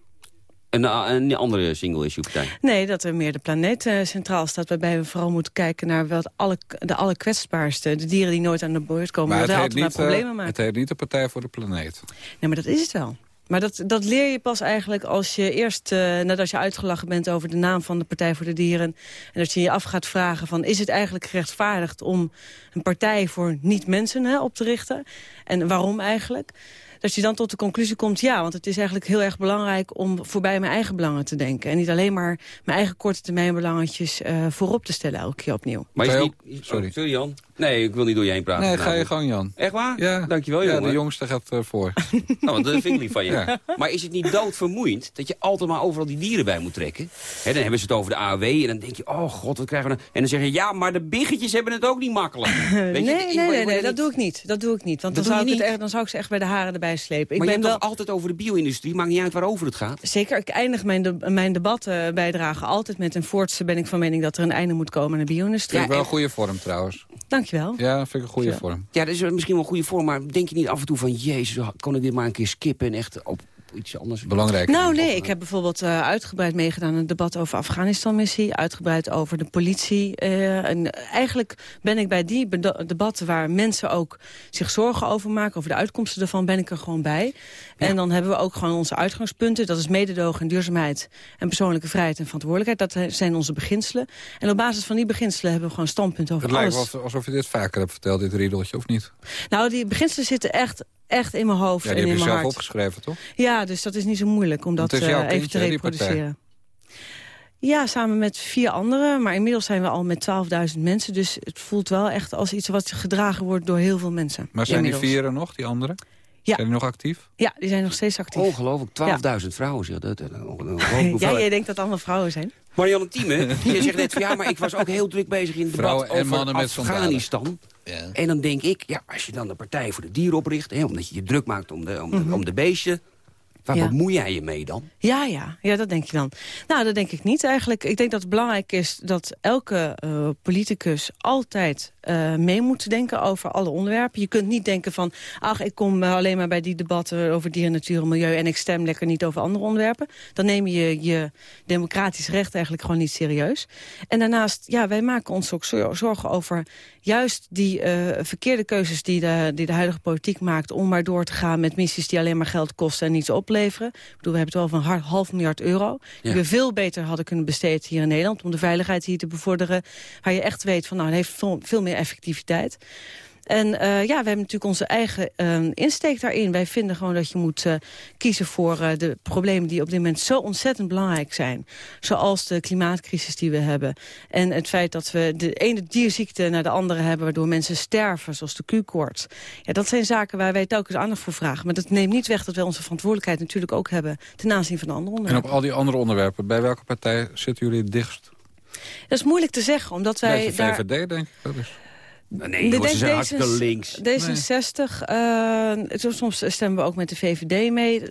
Een, eh, een andere single-issue partij. Nee, dat er meer de planeet eh, centraal staat... waarbij we vooral moeten kijken naar wat alle, de allerkwetsbaarste... de dieren die nooit aan de beurt komen... Maar dat het wij heet, altijd niet, maar eh, problemen maken. het heet niet de Partij voor de Planeet. Nee, maar dat is het wel. Maar dat, dat leer je pas eigenlijk als je eerst, eh, nadat je uitgelachen bent over de naam van de Partij voor de Dieren... en dat je je af gaat vragen van, is het eigenlijk gerechtvaardigd om een partij voor niet-mensen hè, op te richten? En waarom eigenlijk? Dat je dan tot de conclusie komt, ja, want het is eigenlijk heel erg belangrijk om voorbij mijn eigen belangen te denken. En niet alleen maar mijn eigen korte termijn belangetjes eh, voorop te stellen elke keer opnieuw. Maar is niet... ook- oh, sorry. sorry, Jan. Nee, ik wil niet door je heen praten. Nee, ga je gang, Jan. Echt waar? Ja. Dankjewel, Ja, jongen. de jongste gaat eh, voor. Nou, dat vind ik lief van je. Ja. Maar is het niet doodvermoeiend dat je altijd maar overal die dieren bij moet trekken? Hè, dan hebben ze het over de AOW en dan denk je, oh god, wat krijgen we dan? En dan zeg je, ja, maar de biggetjes hebben het ook niet makkelijk. Weet je, nee, ik nee, nee, nee, dat niet- doe ik niet. Dat doe ik niet. Want dan doe zou, je ik het niet? echt, dan zou ik ze echt bij de haren erbij slepen. Ik Maar je ben hebt wel... toch altijd over de bio-industrie? Maakt niet uit waarover het gaat. Zeker, ik eindig mijn, de, mijn debatten bijdragen altijd met... en voorts ben ik van mening dat er een einde moet komen aan de bio-industrie. Ik wel een goede vorm trouwens. Dankjewel. Ja, vind ik een goede Ja. vorm. Ja, dat is misschien wel een goede vorm, maar denk je niet af en toe van... jezus, kon ik dit maar een keer skippen en echt op iets anders... Belangrijk. Nou nee, ik heb bijvoorbeeld eh, uitgebreid meegedaan aan het debat over Afghanistan-missie. Uitgebreid over de politie. eh, en eigenlijk ben ik bij die debatten waar mensen ook zich zorgen over maken... over de uitkomsten ervan, ben ik er gewoon bij. En dan hebben we ook gewoon onze uitgangspunten. Dat is mededogen en duurzaamheid en persoonlijke vrijheid en verantwoordelijkheid. Dat eh, zijn onze beginselen. En op basis van die beginselen hebben we gewoon een standpunt over Het lijkt alles. wel alsof je dit vaker hebt verteld, dit riedeltje, of niet? Nou, die beginselen zitten echt, echt in mijn hoofd Ja, en die in heb je mijn zelf hart. opgeschreven, toch? Ja, dus dat is niet zo moeilijk om dat eh, even kindje, te reproduceren. Ja, samen met vier anderen. Maar inmiddels zijn we al met 12.000 mensen. Dus het voelt wel echt als iets wat gedragen wordt door heel veel mensen. Maar zijn die vieren nog, die anderen? Ja. Zijn die nog actief? Ja, die zijn nog steeds actief. Ongelooflijk, 12.000 vrouwen. Zeg. Dat, dat, dat, dat- dat- ja, jij denkt dat allemaal vrouwen zijn? Marianne Thieme, je zegt net van ja, maar ik was ook heel druk bezig in het debat Vrouwen en over mannen met zondagen. Afghanistan. En dan denk ik, ja, als je dan de Partij voor de Dieren opricht... Hè, omdat je je druk maakt om de, om de, Mhm. om de beesten... waar Ja. bemoei jij je mee dan? Ja, ja, ja, dat denk je dan. Nou, dat denk ik niet eigenlijk. Ik denk dat het belangrijk is dat elke eh, politicus altijd eh, mee moet denken over alle onderwerpen. Je kunt niet denken van, ach, ik kom eh, alleen maar bij die debatten over dieren, natuur en milieu en ik stem lekker niet over andere onderwerpen. Dan neem je je democratisch recht eigenlijk gewoon niet serieus. En daarnaast, ja, wij maken ons ook zor- zorgen over juist die eh, verkeerde keuzes die de, die de huidige politiek maakt... om maar door te gaan met missies die alleen maar geld kosten en niets opleveren. Ik bedoel, we hebben het wel van half miljard euro. Die we veel beter hadden kunnen besteden hier in Nederland... om de veiligheid hier te bevorderen. Waar je echt weet van, nou, het heeft veel, veel meer effectiviteit. En eh, ja, we hebben natuurlijk onze eigen eh, insteek daarin. Wij vinden gewoon dat je moet eh, kiezen voor eh, de problemen die op dit moment zo ontzettend belangrijk zijn. Zoals de klimaatcrisis die we hebben. En het feit dat we de ene dierziekte naar de andere hebben... waardoor mensen sterven, zoals de Q-koorts. Ja, dat zijn zaken waar wij telkens aandacht voor vragen. Maar dat neemt niet weg dat wij onze verantwoordelijkheid natuurlijk ook hebben... ten aanzien van de andere En onderwerpen. op al die andere onderwerpen, bij welke partij zitten jullie het dichtst? Dat is moeilijk te zeggen, omdat wij Bij de daar... VVD, denk ik. Dat is. Nee, De ze zijn hartstikke D66 links. D66, eh, soms stemmen we ook met de VVD mee.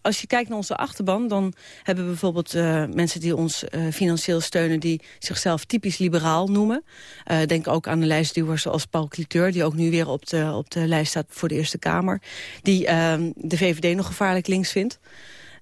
Als je kijkt naar onze achterban, dan hebben we bijvoorbeeld eh, mensen die ons eh, financieel steunen... die zichzelf typisch liberaal noemen. Eh, denk ook aan de lijstduwers zoals Paul Cliteur... die ook nu weer op de, op de lijst staat voor de Eerste Kamer. Die eh, de VVD nog gevaarlijk links vindt.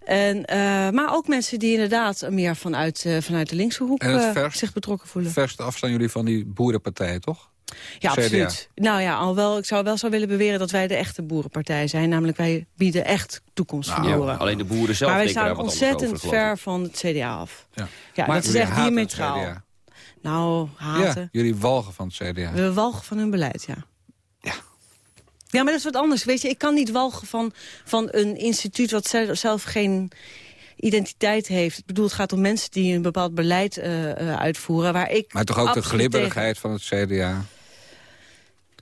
En, eh, maar ook mensen die inderdaad meer vanuit, eh, vanuit de linkse hoek het eh, zich betrokken voelen. Verst af staan jullie van die boerenpartijen, toch? Ja, CDA. absoluut. Nou ja, alhoewel ik zou wel zou willen beweren dat wij de echte boerenpartij zijn. Namelijk wij bieden echt toekomst voor Ja, boeren. alleen de boeren zelf maar wij staan ontzettend over, ver van het CDA af. Ja, Ja, Maar dat is echt diametraal. Nou, haten. Ja, jullie walgen van het CDA. We walgen van hun beleid, ja. Ja. Ja, maar dat is wat anders. Weet je, ik kan niet walgen van, van een instituut wat zelf, geen identiteit heeft. Ik bedoel, het gaat om mensen die een bepaald beleid eh, eh, uitvoeren... waar ik Maar toch ook de glibberigheid van het CDA.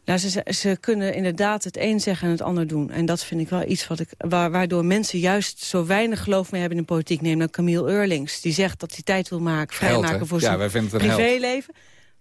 Nou, ze, ze kunnen inderdaad het een zeggen en het ander doen. En dat vind ik wel iets wat ik, waar, waardoor mensen juist zo weinig geloof mee hebben in de politiek. Neem dan Camille Eurlings, die zegt dat hij tijd wil maken, vrijmaken voor Ja, zijn wij vinden het een held. privéleven.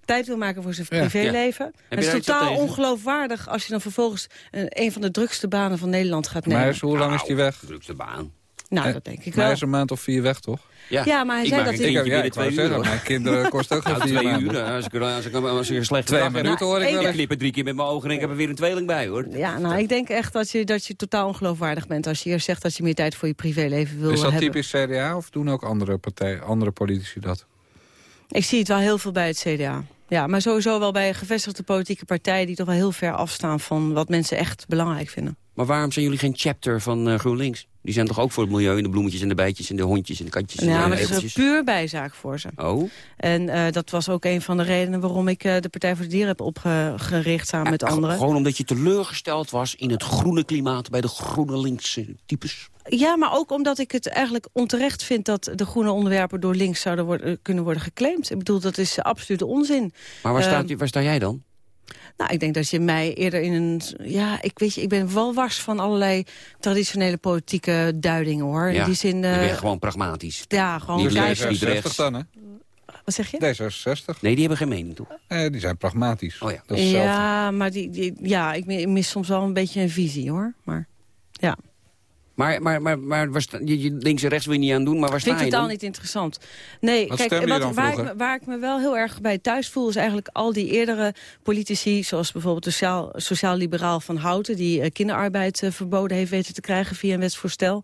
Tijd wil maken voor zijn Ja. privéleven. Ja. Het is totaal ongeloofwaardig als je dan vervolgens een, een van de drukste banen van Nederland gaat nemen. Maar hoe lang is die weg? Drukste baan. Nou, Eh, dat denk ik Maar wel. hij is een maand of vier weg, toch? Ja, Ja, maar hij ik zei dat hij- Ik, eentje ja, ik twee uur. mijn kinderen kosten ook geen vier twee uur. Als ik, als ik, als ik een slechte Twee dag heb, minuten hoor ik wel Ik knip er drie keer met mijn ogen en ik heb er weer een tweeling bij, hoor. Ja, nou, ik denk echt dat je, dat je totaal ongeloofwaardig bent... als je eerst zegt dat je meer tijd voor je privéleven wil Is dat hebben. typisch CDA of doen ook andere, partijen, andere politici dat? Ik zie het wel heel veel bij het CDA. Ja, maar sowieso wel bij gevestigde politieke partijen... die toch wel heel ver afstaan van wat mensen echt belangrijk vinden. Maar waarom zijn jullie geen chapter van eh, GroenLinks? Die zijn toch ook voor het milieu en de bloemetjes en de bijtjes en de hondjes en de katjes Ja, de maar dat is een puur bijzaak voor ze. Oh, En eh, dat was ook een van de redenen waarom ik eh, de Partij voor de Dieren heb opgericht samen met anderen. Gewoon omdat je teleurgesteld was in het groene klimaat bij de groene linkse types? Ja, maar ook omdat ik het eigenlijk onterecht vind... dat de groene onderwerpen door links zouden worden, kunnen worden geclaimd. Ik bedoel, dat is absolute onzin. Maar waar, Ehm, staat, waar sta jij dan? Nou, ik denk dat je mij eerder in een... Ja, ik weet je, ik ben wel wars van allerlei traditionele politieke duidingen, hoor. Ja, In die zin... dan ben je eh, gewoon pragmatisch. ja, gewoon... Niet kijken. links, niet rechts. D66 dan, hè? Wat zeg je? D66. Nee, die hebben geen mening, toch? Nee, die zijn pragmatisch. Oh ja. Dat is. Ja, maar die, die, ja, ik mi- mis soms wel een beetje een visie, hoor. Maar ja, Maar, maar, maar, maar waar sta, je, je links en rechts wil je niet aan doen, maar waar vind sta ik je totaal dan? niet interessant. Nee, Wat kijk, dan waar, ik, me- waar ik me wel heel erg bij thuis voel... is eigenlijk al die eerdere politici... zoals bijvoorbeeld de sociaal- sociaal-liberaal van Houten... die eh, kinderarbeid eh, verboden heeft weten te krijgen via een wetsvoorstel.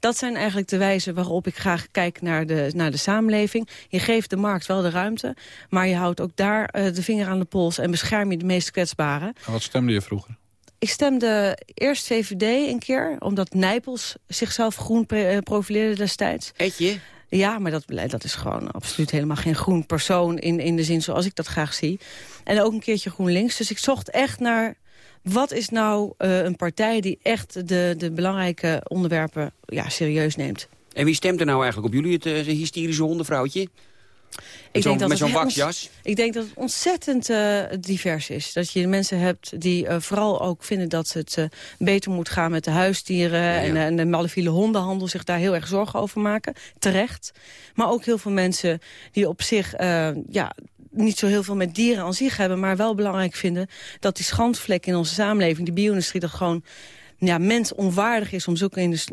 Dat zijn eigenlijk de wijzen waarop ik graag kijk naar de, naar de samenleving. Je geeft de markt wel de ruimte... maar je houdt ook daar eh, de vinger aan de pols... en bescherm je de meest kwetsbaren. En wat stemde je vroeger? Ik stemde eerst VVD een keer, omdat Nijpels zichzelf groen eh, profileerde destijds. Etje? Ja, maar dat dat is gewoon absoluut helemaal geen groen persoon... In, in de zin zoals ik dat graag zie. En ook een keertje GroenLinks. Dus ik zocht echt naar... Wat is nou eh, een partij die echt de, de belangrijke onderwerpen ja, serieus neemt? En wie stemt er nou eigenlijk op jullie, het eh, hysterische hondenvrouwtje? Ik denk, dat met het zo'n ont- ik denk dat het ontzettend eh, divers is. Dat je mensen hebt die eh, vooral ook vinden dat het eh, beter moet gaan met de huisdieren... En, en de malafile hondenhandel zich daar heel erg zorgen over maken. Terecht. Maar ook heel veel mensen die op zich ja, niet zo heel veel met dieren aan zich hebben... maar wel belangrijk vinden dat die schandvlek in onze samenleving... die bio-industrie, dat gewoon ja, mens onwaardig is om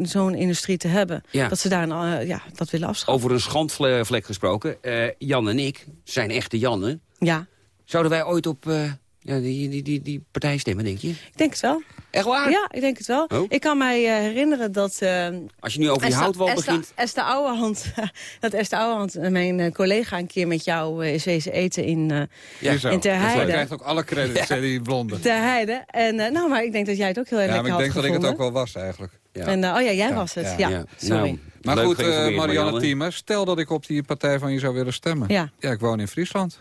zo'n industrie te hebben. Ja. Dat ze daar eh, ja, dat willen afschaffen. Over een schandvlek gesproken. eh, Jan en ik zijn echte Jannen. Ja, Zouden wij ooit op eh, ja, die, die, die, die partij stemmen, denk je? ik denk het wel. Echt waar? Ja, ik denk het wel. Oh. Ik kan mij eh, herinneren dat... eh, Als je nu over die Esther- houtwal begint... Esther Ouwehand, dat Esther Ouwehand, eh, mijn eh, collega, een keer met jou eh, is wezen eten in, eh Ja, zo. in Ter Dus Hij krijgt ook alle credits, hè, die blonde. Ter Heide. En, eh, nou, maar ik denk dat jij het ook heel erg Ja, maar lekker ik had denk dat ik het ook wel was eigenlijk. Ja. En, eh, oh ja, jij Ja, was het. ja. Ja, Ja, sorry. nou, Maar goed, eh, Marianne Marianne. Thieme, stel dat ik op die partij van je zou willen stemmen. Ja. Ja, ik woon in Friesland.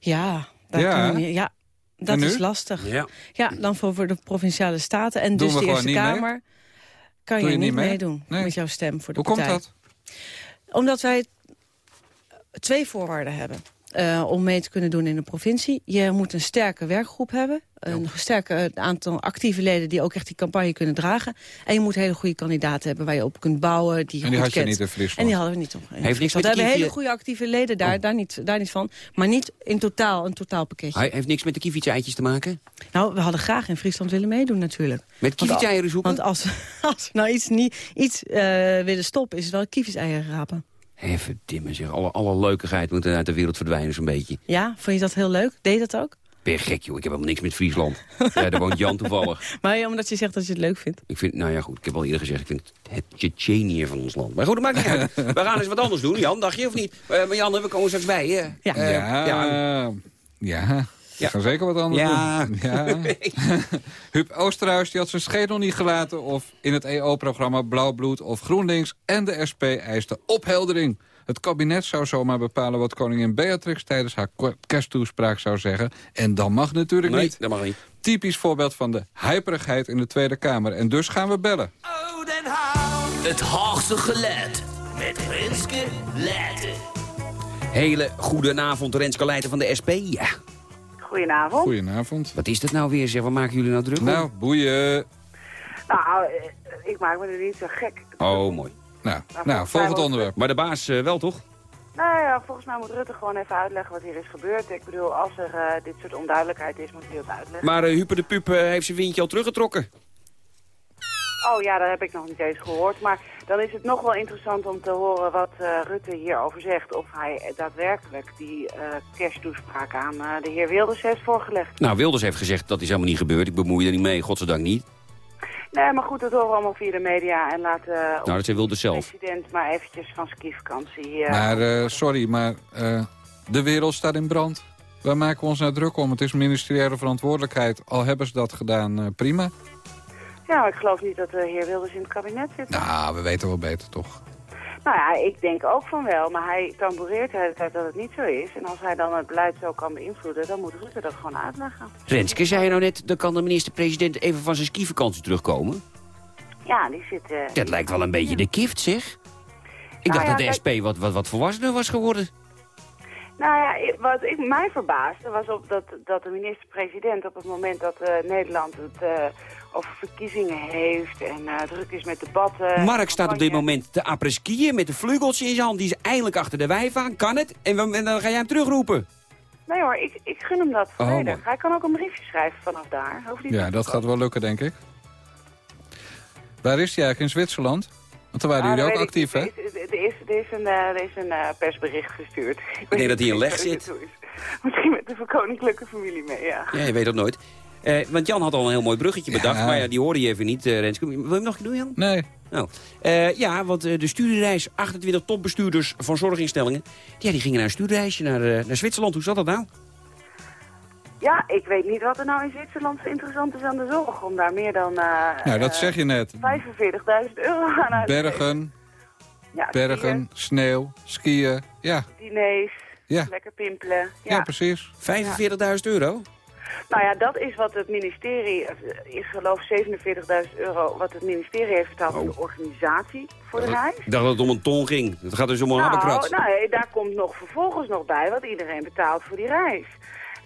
ja, daar Ja. je ja, dat is lastig. Ja. Ja, dan voor, de Provinciale Staten en Doen dus de Eerste mee? Kamer... kan je je niet niet mee? meedoen Nee. met jouw stem voor de Hoe partij. komt dat? Omdat wij twee voorwaarden hebben. Eh, om mee te kunnen doen in de provincie. Je moet een sterke werkgroep hebben. Een sterke eh, aantal actieve leden die ook echt die campagne kunnen dragen. En je moet hele goede kandidaten hebben waar je op kunt bouwen. Die je En die goed had je kent. niet in Friesland? En die hadden we niet. Op, Heeft niks met we hebben hele goede actieve leden daar, daar, niet, daar niet van. Maar niet in totaal, een totaalpakketje. Hij heeft niks met de kievitje-eitjes te maken? Nou, we hadden graag in Friesland willen meedoen natuurlijk. Met kievitje-eieren zoeken? Want als, als we nou iets, niet, iets eh, willen stoppen, is het wel kievitseieren rapen. Even dimmen zeg. Alle, alle leukigheid moet uit de wereld verdwijnen zo'n beetje. Ja, vond je dat heel leuk? Deed dat ook? Ben je gek, joh. Ik heb helemaal niks met Friesland. ja, daar woont Jan toevallig. Maar ja, omdat je zegt dat je het leuk vindt. Ik vind, nou ja, goed. Ik heb al eerder gezegd, ik vind het Tsjetsjenië van ons land. Maar goed, dat maakt niet uit. We gaan eens wat anders doen, Jan. Dacht je of niet? Eh, maar Jan, we komen straks bij je. Ja. Eh, ja, ja. Ja. Ik ga zeker wat anders Ja. doen. Ja. Huub Oosterhuis die had zijn schedel niet gelaten... of in het EO-programma Blauwbloed of GroenLinks... en de SP eiste opheldering. Het kabinet zou zomaar bepalen wat koningin Beatrix... tijdens haar kersttoespraak zou zeggen. En dat mag natuurlijk Nee, niet. dat mag niet. Typisch voorbeeld van de hyperigheid in de Tweede Kamer. En dus gaan we bellen. Het Haagse geluid. Met Renske Leijten. Hele goede avond, Renske Leijten van de SP. Ja. Goedenavond. Goedenavond. Wat is dat nou weer, zeg? Wat maken jullie nou druk om? Nou, boeien. Nou, eh, ik maak me er niet zo gek. Oh, mooi. Nou, nou volgend onderwerp. Maar de baas eh, wel, toch? Nou ja, volgens mij moet Rutte gewoon even uitleggen wat hier is gebeurd. Ik bedoel, als er eh, dit soort onduidelijkheid is, moet hij dat uitleggen. Maar uh, Hupe de Pup heeft zijn windje al teruggetrokken. Oh ja, dat heb ik nog niet eens gehoord. Maar dan is het nog wel interessant om te horen wat eh, Rutte hierover zegt. Of hij daadwerkelijk die eh, kersttoespraak aan eh, de heer Wilders heeft voorgelegd. Nou, Wilders heeft gezegd dat is helemaal niet gebeurd. Ik bemoei er niet mee, godzijdank niet. Nee, maar goed, dat horen we allemaal via de media. En laten uh, Nou, dat zei Wilders zelf. president maar eventjes van skivakantie... Maar eh, sorry, maar eh, de wereld staat in brand. Waar maken we ons nou druk om? Het is ministeriële verantwoordelijkheid. Al hebben ze dat gedaan, eh, prima. Ja, maar ik geloof niet dat de heer Wilders in het kabinet zit. Nou, we weten wel beter, toch? Nou ja, ik denk ook van wel, maar hij tamboureert de hele tijd dat het niet zo is. En als hij dan het beleid zo kan beïnvloeden, dan moet Rutte dat gewoon uitleggen. Renske, zei je nou net, dan kan de minister-president even van zijn skivakantie terugkomen? Ja, die zit... eh, Dat lijkt wel een beetje de kift, zeg. Ik Nou dacht ja, dat de SP wat, wat, wat volwassener was geworden. Nou ja, ik- wat ik, mij verbaasde was op dat, dat de minister-president op het moment dat eh, Nederland het eh, over verkiezingen heeft en eh, druk is met debatten... Mark staat op dit moment te apres-skiën met de vleugels in zijn hand. Die is eindelijk achter de wijf aan. Kan het? En, dan ga jij hem terugroepen. Nee hoor, ik, ik gun hem dat Oh, volledig. hij kan ook een briefje schrijven vanaf daar. Hoeft niet Ja, dat gaat wel lukken, denk ik. Waar is hij eigenlijk? In Zwitserland? Want daar waren Ah, jullie ook actief, hè? Er is, er is een, eh, er is een eh, persbericht gestuurd. Ik denk dat hij in leg zit. Misschien met de koninklijke familie mee, ja. Ja, je weet dat nooit. Eh, want Jan had al een heel mooi bruggetje Ja. bedacht. Maar ja, die hoorde je even niet, eh, Renske. Wil je hem nog een keer doen, Jan? Nee. Nou, eh, ja, want de studiereis, 28 topbestuurders van zorginstellingen... Ja, die gingen naar een studiereisje naar, eh, naar Zwitserland. Hoe zat dat nou? Ja, ik weet niet wat er nou in Zwitserland zo interessant is aan de zorg. Om daar meer dan eh Nou, dat zeg je net. 45.000 euro aan uit. Bergen, Ja, bergen, sneeuw, skiën. Ja, diners, Ja. lekker pimpelen. ja. precies. 45.000 euro? Nou ja, dat is wat het ministerie, is geloof 47.000 euro, wat het ministerie heeft betaald voor de organisatie voor de reis. Ik dacht dat het om een ton ging. Het gaat dus om een Nou, nee, daar komt nog vervolgens nog bij wat iedereen betaalt voor die reis.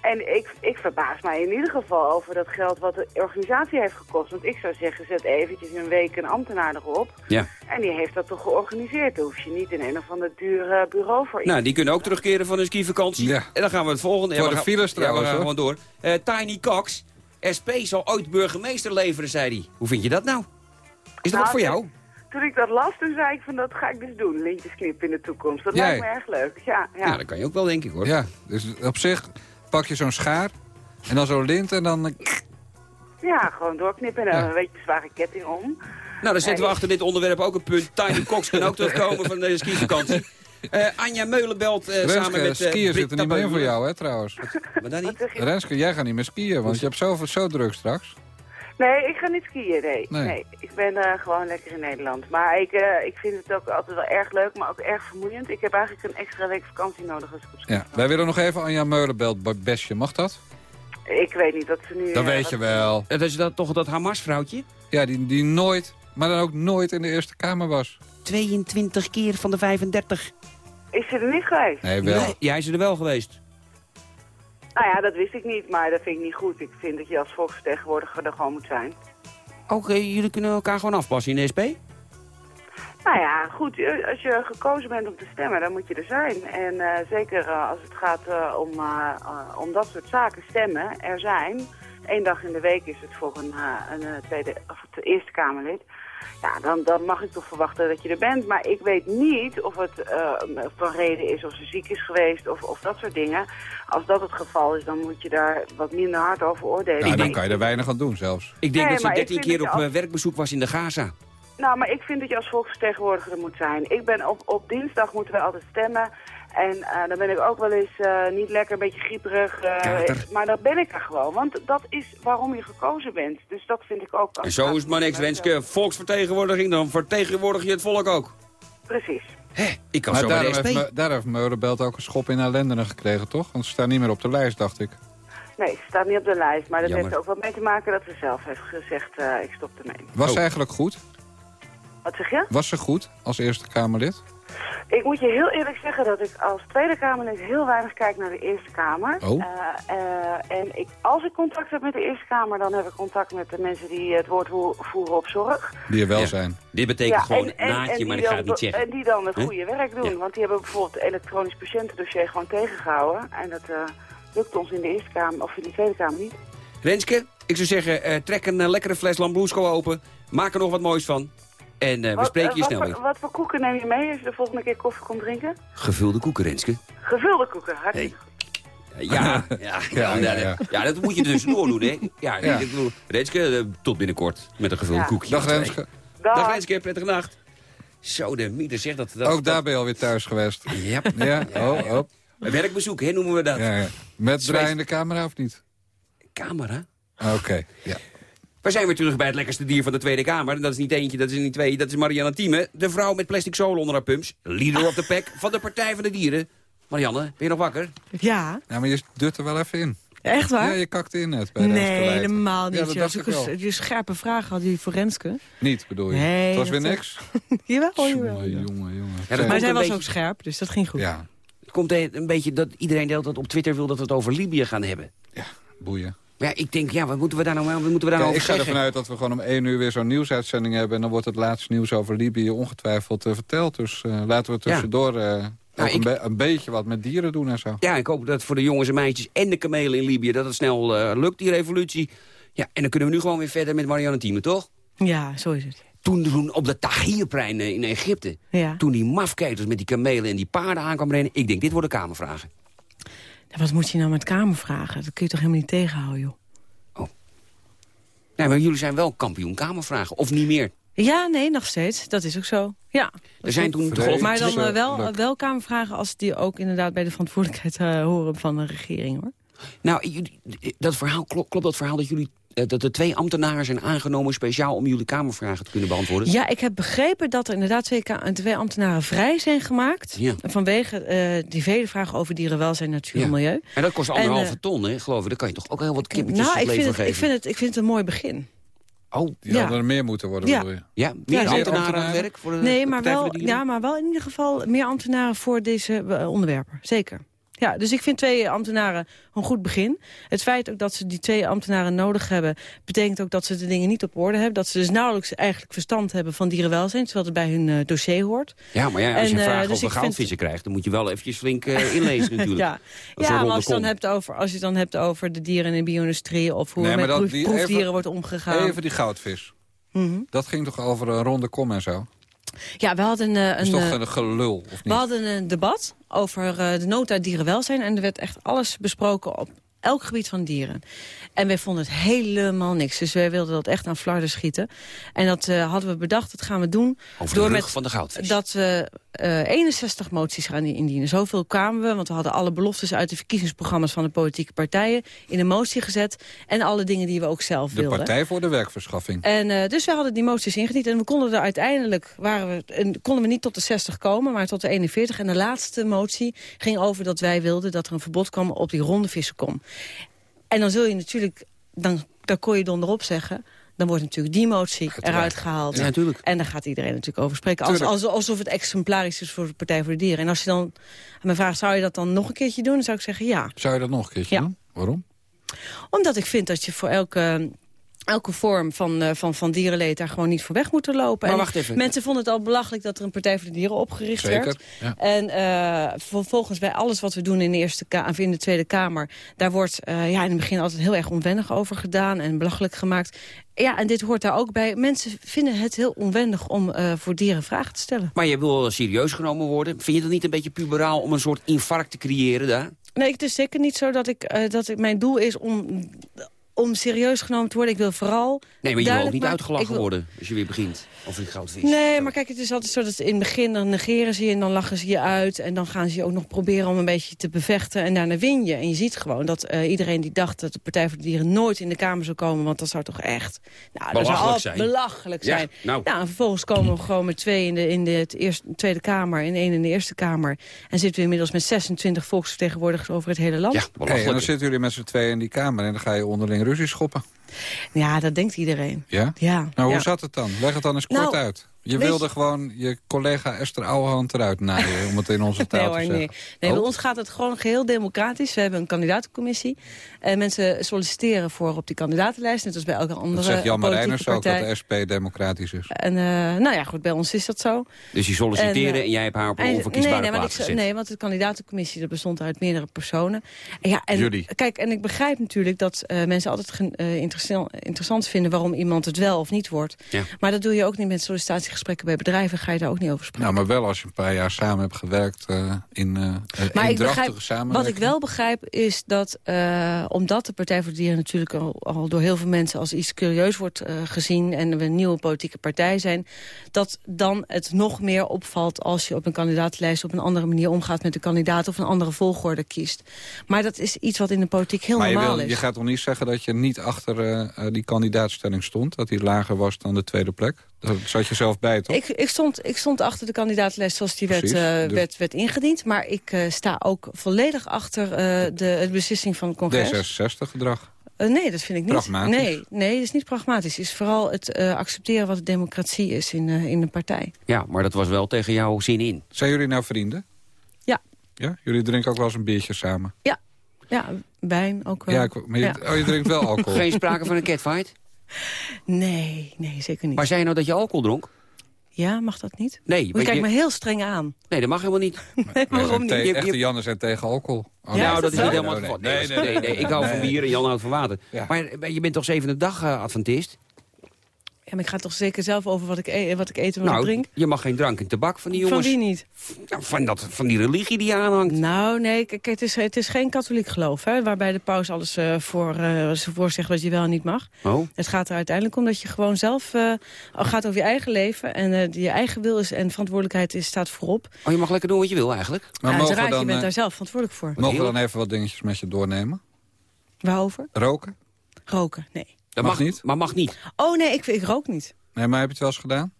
En ik, ik verbaas mij in ieder geval over dat geld wat de organisatie heeft gekost. Want ik zou zeggen, zet eventjes een week een ambtenaar erop. Ja. En die heeft dat toch georganiseerd. Daar hoef je niet in een of ander duur eh, bureau voor Nou, die kunnen ook terugkeren van hun skivakantie. Ja. En dan gaan we het volgende... Voor ja, we de gaan- files Ja, we trouwens, gaan hoor. gewoon door. Eh, Tiny Cox, SP zal ooit burgemeester leveren, zei hij. Hoe vind je dat nou? Is dat Nou, wat voor jou? Toen ik dat las, toen zei ik van dat ga ik dus doen. Lintjes knippen in de toekomst. Dat Jij? lijkt me erg leuk. Ja, ja. Ja, dat kan je ook wel, denk ik, hoor. Ja, dus op zich pak je zo'n schaar en dan zo'n lint en dan... eh, ja gewoon doorknippen en dan Ja. een beetje zware ketting om. Nou, dan zetten we achter dit onderwerp ook een punt. Tiny Cox kan ook terugkomen van de skivakantie. Eh Anja Meulenbelt eh, samen Renske, met... eh, skiën zit er niet meer in voor jou, hè, trouwens. Maar dan niet? Renske, jij gaat niet meer skiën, want je hebt zo, zo druk straks. Nee, ik ga niet skiën, nee. Nee. nee. ik ben eh, gewoon lekker in Nederland. Maar ik, eh, ik vind het ook altijd wel erg leuk, maar ook erg vermoeiend. Ik heb eigenlijk een extra week vakantie nodig als ik op ski Ja, wij willen nog even Anja Meulenbelt bij Besje. Mag dat? Ik weet niet dat ze nu... Dat eh, weet je wel. Dat is dat, toch dat Hamas-vrouwtje? Ja, die, die nooit, maar dan ook nooit in de Eerste Kamer was. 22 keer van de 35. Is ze er niet geweest? Nee, wel. Nee, ja, is er wel geweest. Nou ja, dat wist ik niet, maar dat vind ik niet goed. Ik vind dat je als volksvertegenwoordiger er gewoon moet zijn. Oké, jullie kunnen elkaar gewoon afpassen in de SP? Nou ja, goed, eh, als je gekozen bent om te stemmen, dan moet je er zijn. En eh, zeker eh, als het gaat eh, om, eh, eh, om dat soort zaken, stemmen, er zijn. Eén dag in de week is het voor een, eh, een eh, tweede, of het Eerste Kamerlid. Ja, dan, dan mag ik toch verwachten dat je er bent. Maar ik weet niet of het eh, van reden is of ze ziek is geweest of, of dat soort dingen. Als dat het geval is, dan moet je daar wat minder hard over oordelen. Ja, dan Maar kan je er weinig aan doen zelfs. Ik denk Nee, dat ze maar ik 13 vind keer op eh, werkbezoek was in de Gaza. Nou, maar ik vind dat je als volksvertegenwoordiger er moet zijn. Ik ben op, op dinsdag moeten we altijd stemmen. En eh, dan ben ik ook wel eens eh, niet lekker, een beetje grieperig. eh, maar dan ben ik er gewoon. Want dat is waarom je gekozen bent. Dus dat vind ik ook... En zo is het maar niks, Renske. Volksvertegenwoordiging, dan vertegenwoordig je het volk ook. Precies. Ik kan Maar zo de SP. heeft, Me- daar heeft Meulenbelt ook een schop in haar lendenen gekregen, toch? Want ze staan niet meer op de lijst, dacht ik. Nee, ze staat niet op de lijst. Maar dat Jammer. heeft ook wat mee te maken dat ze zelf heeft gezegd, eh, ik stop ermee. Was Oh. ze eigenlijk goed? Wat zeg je? Was ze goed als Eerste Kamerlid? Ik moet je heel eerlijk zeggen dat ik als Tweede Kamerlid heel weinig kijk naar de Eerste Kamer. Oh. Eh, eh, en ik, als ik contact heb met de Eerste Kamer, dan heb ik contact met de mensen die het woord wo- voeren op zorg. Die er wel zijn. Dit betekent gewoon en- en- naadje, en maar die ik ga het niet zeggen. En die dan het goede werk doen. Want die hebben bijvoorbeeld het elektronisch patiëntendossier gewoon tegengehouden. En dat eh, lukt ons in de Eerste Kamer, of in de Tweede Kamer niet. Renske, ik zou zeggen, eh, trek een lekkere fles Lambrusco open. Maak er nog wat moois van. En eh, we Wat, spreken eh, je wat snel voor- weer. Wat voor koeken neem je mee als je de volgende keer koffie komt drinken? Gevulde koeken, Renske. Gevulde koeken, hartstikke Ja, ja, ja, ja, ja, ja, ja. dat moet je dus door doen, hè. Ja, Ja. Ik bedoel, Renske, eh, tot binnenkort met een gevuld Ja. koekje. Dag. Renske. Dag Renske, prettige nacht. Zo, de mieter zegt dat... dat Ook daar ben je alweer thuis geweest. Ja. Ja, oh, oh. Een werkbezoek, hè, noemen we dat. Ja, ja. Met draaiende camera of niet? Camera? Oké, ja. We zijn weer terug bij het lekkerste dier van de Tweede Kamer. En dat is niet eentje, dat is niet twee, dat is Marianne Thieme. De vrouw met plastic zolen onder haar pumps. Leader of the pack van de Partij van de Dieren. Marianne, ben je nog wakker? Ja, Ja, maar je dut er wel even in. echt waar? Ja, je kakte in net bij de nee, helemaal Ja, niet. dat je, dacht ik wel. een- je scherpe vragen had die voor Renske. Niet, bedoel je? Nee, het was weer dat- niks? jawel, jawel. Jongen, jongen, jongen. dat komt Maar zij was beetje- ook scherp, dus dat ging goed. Ja, Het komt een beetje dat iedereen de hele tijd op Twitter wil dat we het over Libië gaan hebben. boeien. Maar ja, ik denk, ja, wat moeten we daar nou, wat moeten we daar Ja, nou ik over ga zeggen? ervan uit dat we gewoon om één uur weer zo'n nieuwsuitzending hebben... en dan wordt het laatste nieuws over Libië ongetwijfeld eh, verteld. Dus eh, laten we tussendoor eh, ook ik- een, be- een beetje wat met dieren doen en zo. Ja, ik hoop dat voor de jongens en meisjes en de kamelen in Libië... dat het snel eh, lukt, die revolutie. Ja, en dan kunnen we nu gewoon weer verder met Marianne Thieme, toch? Ja, zo is het. Toen, toen op de Tahrirplein in Egypte... Ja. toen die mafketels met die kamelen en die paarden aankwamen rennen... ik denk, dit worden kamervragen. Wat moet je nou met Kamer vragen? Dat kun je toch helemaal niet tegenhouden, joh? Nee, maar jullie zijn wel kampioen kamervragen, of niet meer. Ja, nee, nog steeds. Dat is ook zo. Ja. Er zijn toen ik Maar dan eh, wel, wel Kamervragen als die ook inderdaad bij de verantwoordelijkheid eh, horen van de regering, hoor. Nou, dat verhaal, klopt, klopt dat verhaal dat jullie... eh, dat er twee ambtenaren zijn aangenomen speciaal om jullie kamervragen te kunnen beantwoorden? Ja, ik heb begrepen dat er inderdaad twee, twee ambtenaren vrij zijn gemaakt. Ja. Vanwege eh, die vele vragen over dierenwelzijn, natuur Ja. en milieu. En dat kost En, anderhalve eh, ton, hè, geloof ik. Dan kan je toch ook heel wat kippetjes Nou, ik leven vind, het, geven. ik, vind het, ik vind het een mooi begin. Oh, Die Ja. hadden er meer moeten worden, Ja. bedoel je? ja, meer Ja, ambtenaren aan het ambtenaren? werk voor de Nee, maar wel, ja, maar wel in ieder geval meer ambtenaren voor deze eh, onderwerpen. Zeker. Ja, dus ik vind twee ambtenaren een goed begin. Het feit ook dat ze die twee ambtenaren nodig hebben... betekent ook dat ze de dingen niet op orde hebben. Dat ze dus nauwelijks eigenlijk verstand hebben van dierenwelzijn... terwijl het bij hun eh, dossier hoort. Ja, maar ja, als je En, een eh, vraag dus over vind- goudvissen krijgt... dan moet je wel eventjes flink eh, inlezen natuurlijk. Ja, ja maar als je, dan hebt over, als je het dan hebt over de dieren in de bio-industrie... of hoe Nee, er met dat- proef- die- proefdieren even- wordt omgegaan. Even die goudvis. Mhm. Dat ging toch over een ronde kom en zo? Ja, we hadden een... Dat is een, toch eh, een gelul, of We niet? hadden een debat over eh, de nota dierenwelzijn... en er werd echt alles besproken op elk gebied van dieren. En wij vonden het helemaal niks. Dus wij wilden dat echt aan flarden schieten. En dat eh, hadden we bedacht, dat gaan we doen... Over de rug van de goudvis. Dat we eh 61 moties gaan indienen. Zoveel kwamen we, want we hadden alle beloftes... uit de verkiezingsprogramma's van de politieke partijen... in een motie gezet. En alle dingen die we ook zelf De wilden. Partij voor de Werkverschaffing. En uh, dus we hadden die moties ingediend. En we konden er uiteindelijk waren we, en konden we niet tot de 60 komen, maar tot de 41. En de laatste motie ging over dat wij wilden dat er een verbod kwam op die ronde vissenkom. En dan zul je natuurlijk, dan, daar kon je donderop zeggen... dan wordt natuurlijk die motie eruit gehaald. Ja, natuurlijk. En daar gaat iedereen natuurlijk over spreken. Als, als, alsof het exemplarisch is voor de Partij voor de Dieren. En als je dan aan me vraagt, zou je dat dan nog een keertje doen? Dan zou ik zeggen ja. Zou je dat nog een keertje Ja. doen? Waarom? Omdat ik vind dat je voor elke elke vorm van, eh, van, van dierenleed daar gewoon niet voor weg moeten lopen. Maar wacht even. Mensen vonden het al belachelijk dat er een Partij voor de Dieren opgericht Zeker, werd. ja. En eh, vervolgens bij alles wat we doen in de, eerste Ka- in de Tweede Kamer... daar wordt eh, ja, in het begin altijd heel erg onwennig over gedaan en belachelijk gemaakt. Ja, en dit hoort daar ook bij. Mensen vinden het heel onwennig om voor dieren vragen te stellen. Maar je wil serieus genomen worden. Vind je dat niet een beetje puberaal om een soort infarct te creëren daar? Nee, het is zeker niet zo dat, ik, dat ik, mijn doel is om, om serieus genomen te worden. Ik wil vooral Nee, maar je wil ook niet uitgelachen wil- worden als je weer begint. Of. Nee, maar kijk, het is altijd zo dat in het begin dan negeren ze je en dan lachen ze je uit. En dan gaan ze je ook nog proberen om een beetje te bevechten. En daarna win je. En je ziet gewoon dat eh, iedereen die dacht dat de Partij voor de Dieren nooit in de Kamer zou komen. Want dat zou toch echt nou, dat zou Belachelijk al zijn. belachelijk Ja, zijn. nou. en vervolgens komen we gewoon met twee in de, in de eerste, Tweede Kamer en één in de Eerste Kamer. En zitten we inmiddels met 26 volksvertegenwoordigers over het hele land. Ja, Hey, en dan zitten jullie met z'n tweeën in die kamer en dan ga je onderling ruzie schoppen. Dat denkt iedereen. Ja? Ja. Nou, hoe ja. zat het dan? Leg het dan eens kort Nou, uit. Je wilde je- gewoon je collega Esther Ouwehand eruit naaien, om het in onze taal Nee te zeggen. nee. nee bij Oh? ons gaat het gewoon geheel democratisch. We hebben een kandidatencommissie. En mensen solliciteren voor op die kandidatenlijst. Net als bij elke andere Dat zegt Jan Marijners ook, dat de SP democratisch is. En eh, nou ja, goed, bij ons is dat zo. Dus je solliciteerde en, eh, jij hebt haar op een en- onverkiesbare nee, nee, want plaats ik, gezet. nee, want de kandidatencommissie dat bestond uit meerdere personen. En ja, en, Jullie. Kijk, en ik begrijp natuurlijk dat eh, mensen altijd eh, interessant, interessant vinden... waarom iemand het wel of niet wordt. Ja. Maar dat doe je ook niet met sollicitatiegesprekken bij bedrijven. Ga je daar ook niet over spreken. Nou, maar wel als je een paar jaar samen hebt gewerkt eh, in eh Maar ik begrijp, wat ik wel begrijp is dat, eh, omdat de Partij voor de Dieren natuurlijk al, al door heel veel mensen als iets curieus wordt gezien en we een nieuwe politieke partij zijn, dat dan het nog meer opvalt als je op een kandidaatlijst op een andere manier omgaat met de kandidaat of een andere volgorde kiest. Maar dat is iets wat in de politiek heel maar je, wil, is. je gaat toch niet zeggen dat je niet achter die kandidaatstelling stond? Dat die lager was dan de tweede plek? Daar zat je zelf bij, toch? Ik, ik, stond, ik stond achter de kandidaatlijst zoals die werd, eh, dus- werd, werd ingediend. Maar ik eh, sta ook volledig achter eh, de, de beslissing van het congres. D66-gedrag. Eh, nee, dat vind ik niet. Pragmatisch? Nee, nee, dat is niet pragmatisch. Het is vooral het eh, accepteren wat de democratie is in, eh, in een partij. Ja, maar dat was wel tegen jouw zin in. Zijn jullie nou vrienden? Ja. Ja? Jullie drinken ook wel eens een biertje samen? Ja, ja wijn ook wel. Ja, ik- maar je, Ja. oh, je drinkt wel alcohol? Geen sprake van een catfight? Nee, nee, zeker niet. Maar zei je nou dat je alcohol dronk? Ja, mag dat niet? Nee, Je kijkt je- me heel streng aan. Nee, dat mag helemaal niet. Wij Waarom niet? Je- je- echte Jannen zijn tegen alcohol. Oh, nou, nee. dat is niet helemaal het Nee, geval. nee, Nee, nee, nee, Ik hou van Nee. bier en Jan houdt van water. Ja. Maar eh, je bent toch zevende dag eh, adventist? Ja, maar ik ga toch zeker zelf over wat ik, e wat ik eet en wat ik Nou, drink. je mag geen drank en tabak van die Van jongens. wie niet? Ja, van, dat, van die religie die je aanhangt. Nou, nee, kijk, het is, het is geen katholiek geloof, hè, waarbij de paus alles eh, voor, eh, voor zegt wat je wel en niet mag. Oh. Het gaat er uiteindelijk om dat je gewoon zelf eh, gaat over je eigen leven. En eh, je eigen wil is, en verantwoordelijkheid is, staat voorop. Oh, je mag lekker doen wat je wil eigenlijk. Maar mogen we Uiteraard, dan, je bent daar zelf verantwoordelijk voor. Mogen we dan even wat dingetjes met je doornemen? Waarover? Roken? Roken, nee. Dat Mag mag, niet? Maar mag niet. Oh nee, ik, ik rook niet. Nee, maar heb je het wel eens gedaan?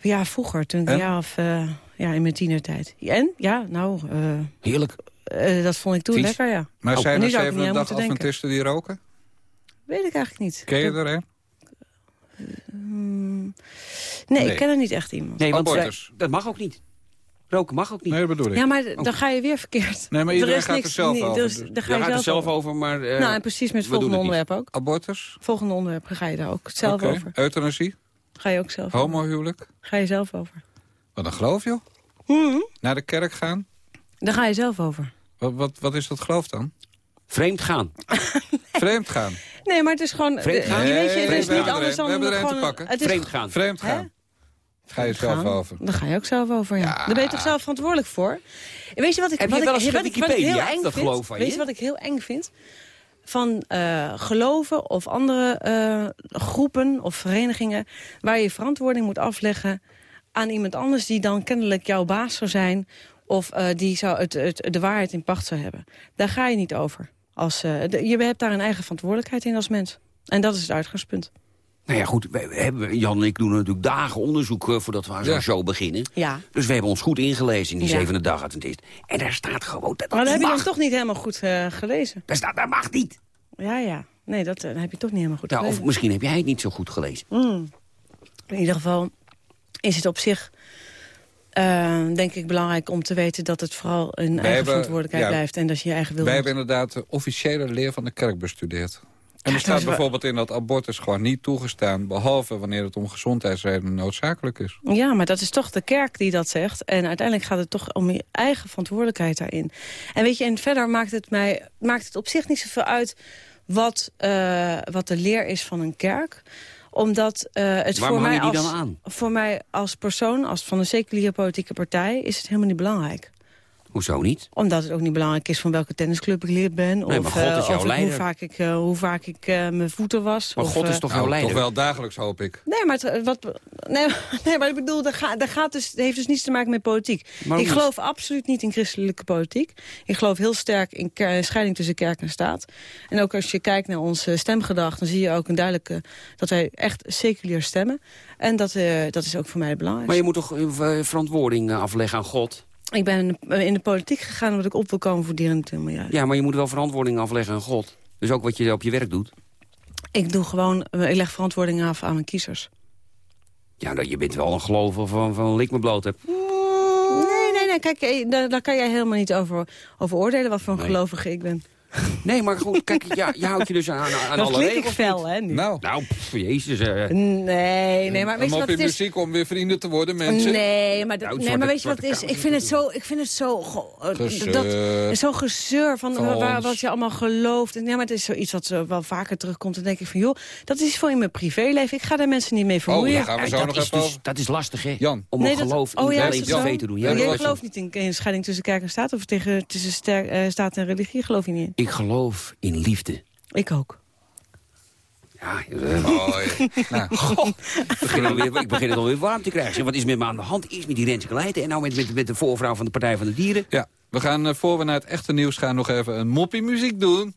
Ja, vroeger, toen ik een jaar of eh, ja, in mijn tienertijd. En? Ja, nou, eh, Heerlijk. eh, dat vond ik toen Vies? lekker, ja. Maar Oh, zijn er aan dag. Adventisten die roken? Weet ik eigenlijk niet. Ken je er een? Hmm, nee, Nee. ik ken er niet echt iemand. Nee, want wij- dat mag ook niet. Roken mag ook niet. Nee, dat bedoel ik. Ja, maar d- dan ga je weer verkeerd. Nee, maar Er iedereen is gaat niks- er zelf nee, over, dus daar ga Daar je gaat het zelf zelf over. over, maar... eh, nou, en precies met het volgende onderwerp ook. Abortus? Volgende onderwerp ga je daar ook zelf over. Euthanasie? Ga je ook zelf over. Homohuwelijk? Ga je zelf over. Wat een geloof, joh. Mhm. Naar de kerk gaan? Daar ga je zelf over. Wat, wat, wat is dat geloof dan? Vreemd gaan. Vreemd gaan. Nee, maar het is gewoon... Vreemd gaan? je weet je, het is niet er anders dan we hebben er een te pakken. Vreemd gaan. Vreemd gaan. Ga je zelf gaan. over. Daar ga je ook zelf over, ja. Daar ben je toch zelf verantwoordelijk voor? En weet je wat ik, Heb je wat ik, wel eens wat ik, wat ik heel eng dat vind? geloof van weet je? je wat ik heel eng vind? Van eh, geloven of andere eh, groepen of verenigingen... waar je verantwoording moet afleggen aan iemand anders... die dan kennelijk jouw baas zou zijn... of eh, die zou het, het, de waarheid in pacht zou hebben. Daar ga je niet over. Als, eh, de- je hebt daar een eigen verantwoordelijkheid in als mens. En dat is het uitgangspunt. Nou ja, goed. hebben, Jan en ik doen natuurlijk dagen onderzoek eh, voordat we aan zo'n Ja. show beginnen. Ja. Dus we hebben ons goed ingelezen in die Ja. zevende dag Adventist. En daar staat gewoon dat dat Maar dat heb je dan toch niet helemaal goed eh, gelezen. Daar staat, dat mag niet. Ja, ja. Nee, dat eh, heb je toch niet helemaal goed Nou, of gelezen. misschien heb jij het niet zo goed gelezen. Mm. In ieder geval is het op zich, eh, denk ik, belangrijk om te weten... dat het vooral een eigen hebben- verantwoordelijkheid ja, blijft... en dat je je eigen wil Wij moet. hebben inderdaad de officiële leer van de kerk bestudeerd. En er staat bijvoorbeeld in dat abortus gewoon niet toegestaan... behalve wanneer het om gezondheidsredenen noodzakelijk is. Ja, maar dat is toch de kerk die dat zegt. En uiteindelijk gaat het toch om je eigen verantwoordelijkheid daarin. En weet je, en verder maakt het, mij, maakt het op zich niet zoveel uit... wat, eh, wat de leer is van een kerk omdat eh, het Waarom voor mij, als, dan aan? voor mij als persoon, als van een seculiere politieke partij... is het helemaal niet belangrijk. Hoezo niet? Omdat het ook niet belangrijk is van welke tennisclub ik lid ben. Nee, maar of God eh, is jouw of leider. hoe vaak ik, eh, hoe vaak ik eh, mijn voeten was. Maar of, God is eh, toch jouw Nou, leider? toch wel dagelijks, hoop ik. Nee, maar, het, wat, nee, nee, maar ik bedoel, dat, gaat, dat gaat dus, dat heeft dus niets te maken met politiek. Maar ik geloof absoluut niet in christelijke politiek. Ik geloof heel sterk in scheiding tussen kerk en staat. En ook als je kijkt naar ons eh, stemgedrag... dan zie je ook een duidelijke dat wij echt seculier stemmen. En dat, eh, dat is ook voor mij het Maar je moet toch eh, verantwoording eh, afleggen aan God? Ik ben in de, politiek gegaan omdat ik op wil komen voor dieren en milieu. Ja, maar je moet wel verantwoording afleggen aan God. Dus ook wat je op je werk doet. Ik doe gewoon, ik leg verantwoording af aan mijn kiezers. Ja, dat je bent wel een gelover van, van lik me bloot hebt. Nee, nee, nee, kijk, eh, daar, daar kan jij helemaal niet over, over oordelen wat voor een Nee. gelovige ik ben. Nee, maar goed, kijk, ja, je houdt je dus aan, aan Dat alle regels. fel, hè, nu. Nou, Nou, pff, jezus. eh. Nee, nee, maar weet een je wat het is? muziek om weer vrienden te worden, mensen. Nee, maar, dat, Nou, nee, maar weet je wat het is? Ik vind het zo, ik vind het zo, eh, Gezeur. dat, zo'n gezeur van, Van waar, ons. wat je allemaal gelooft. Nee, maar het is zoiets wat zo wel vaker terugkomt. Dan denk ik van, joh, dat is voor in mijn privéleven. Ik ga daar mensen niet mee Oh, vermoeien. daar gaan we zo dat, nog is even dus, dat is lastig, hè? Jan. Om Nee, een dat- geloof oh, in ja, privé zo? te doen. Jij dat- gelooft niet in, in scheiding tussen kerk en staat? Of tegen, tussen eh, staat en religie? Geloof je niet in? Ik geloof in liefde. Ik ook. Ja, eh, Oh, nou, Goh, ik begin, alweer, ik begin het alweer warm te krijgen. Zeg, wat is met me aan de hand? Eerst met die Renske en nou met, met, met de voorvrouw van de Partij van de Dieren. ja, we gaan, eh, voor we naar het echte nieuws gaan, nog even een moppie muziek doen.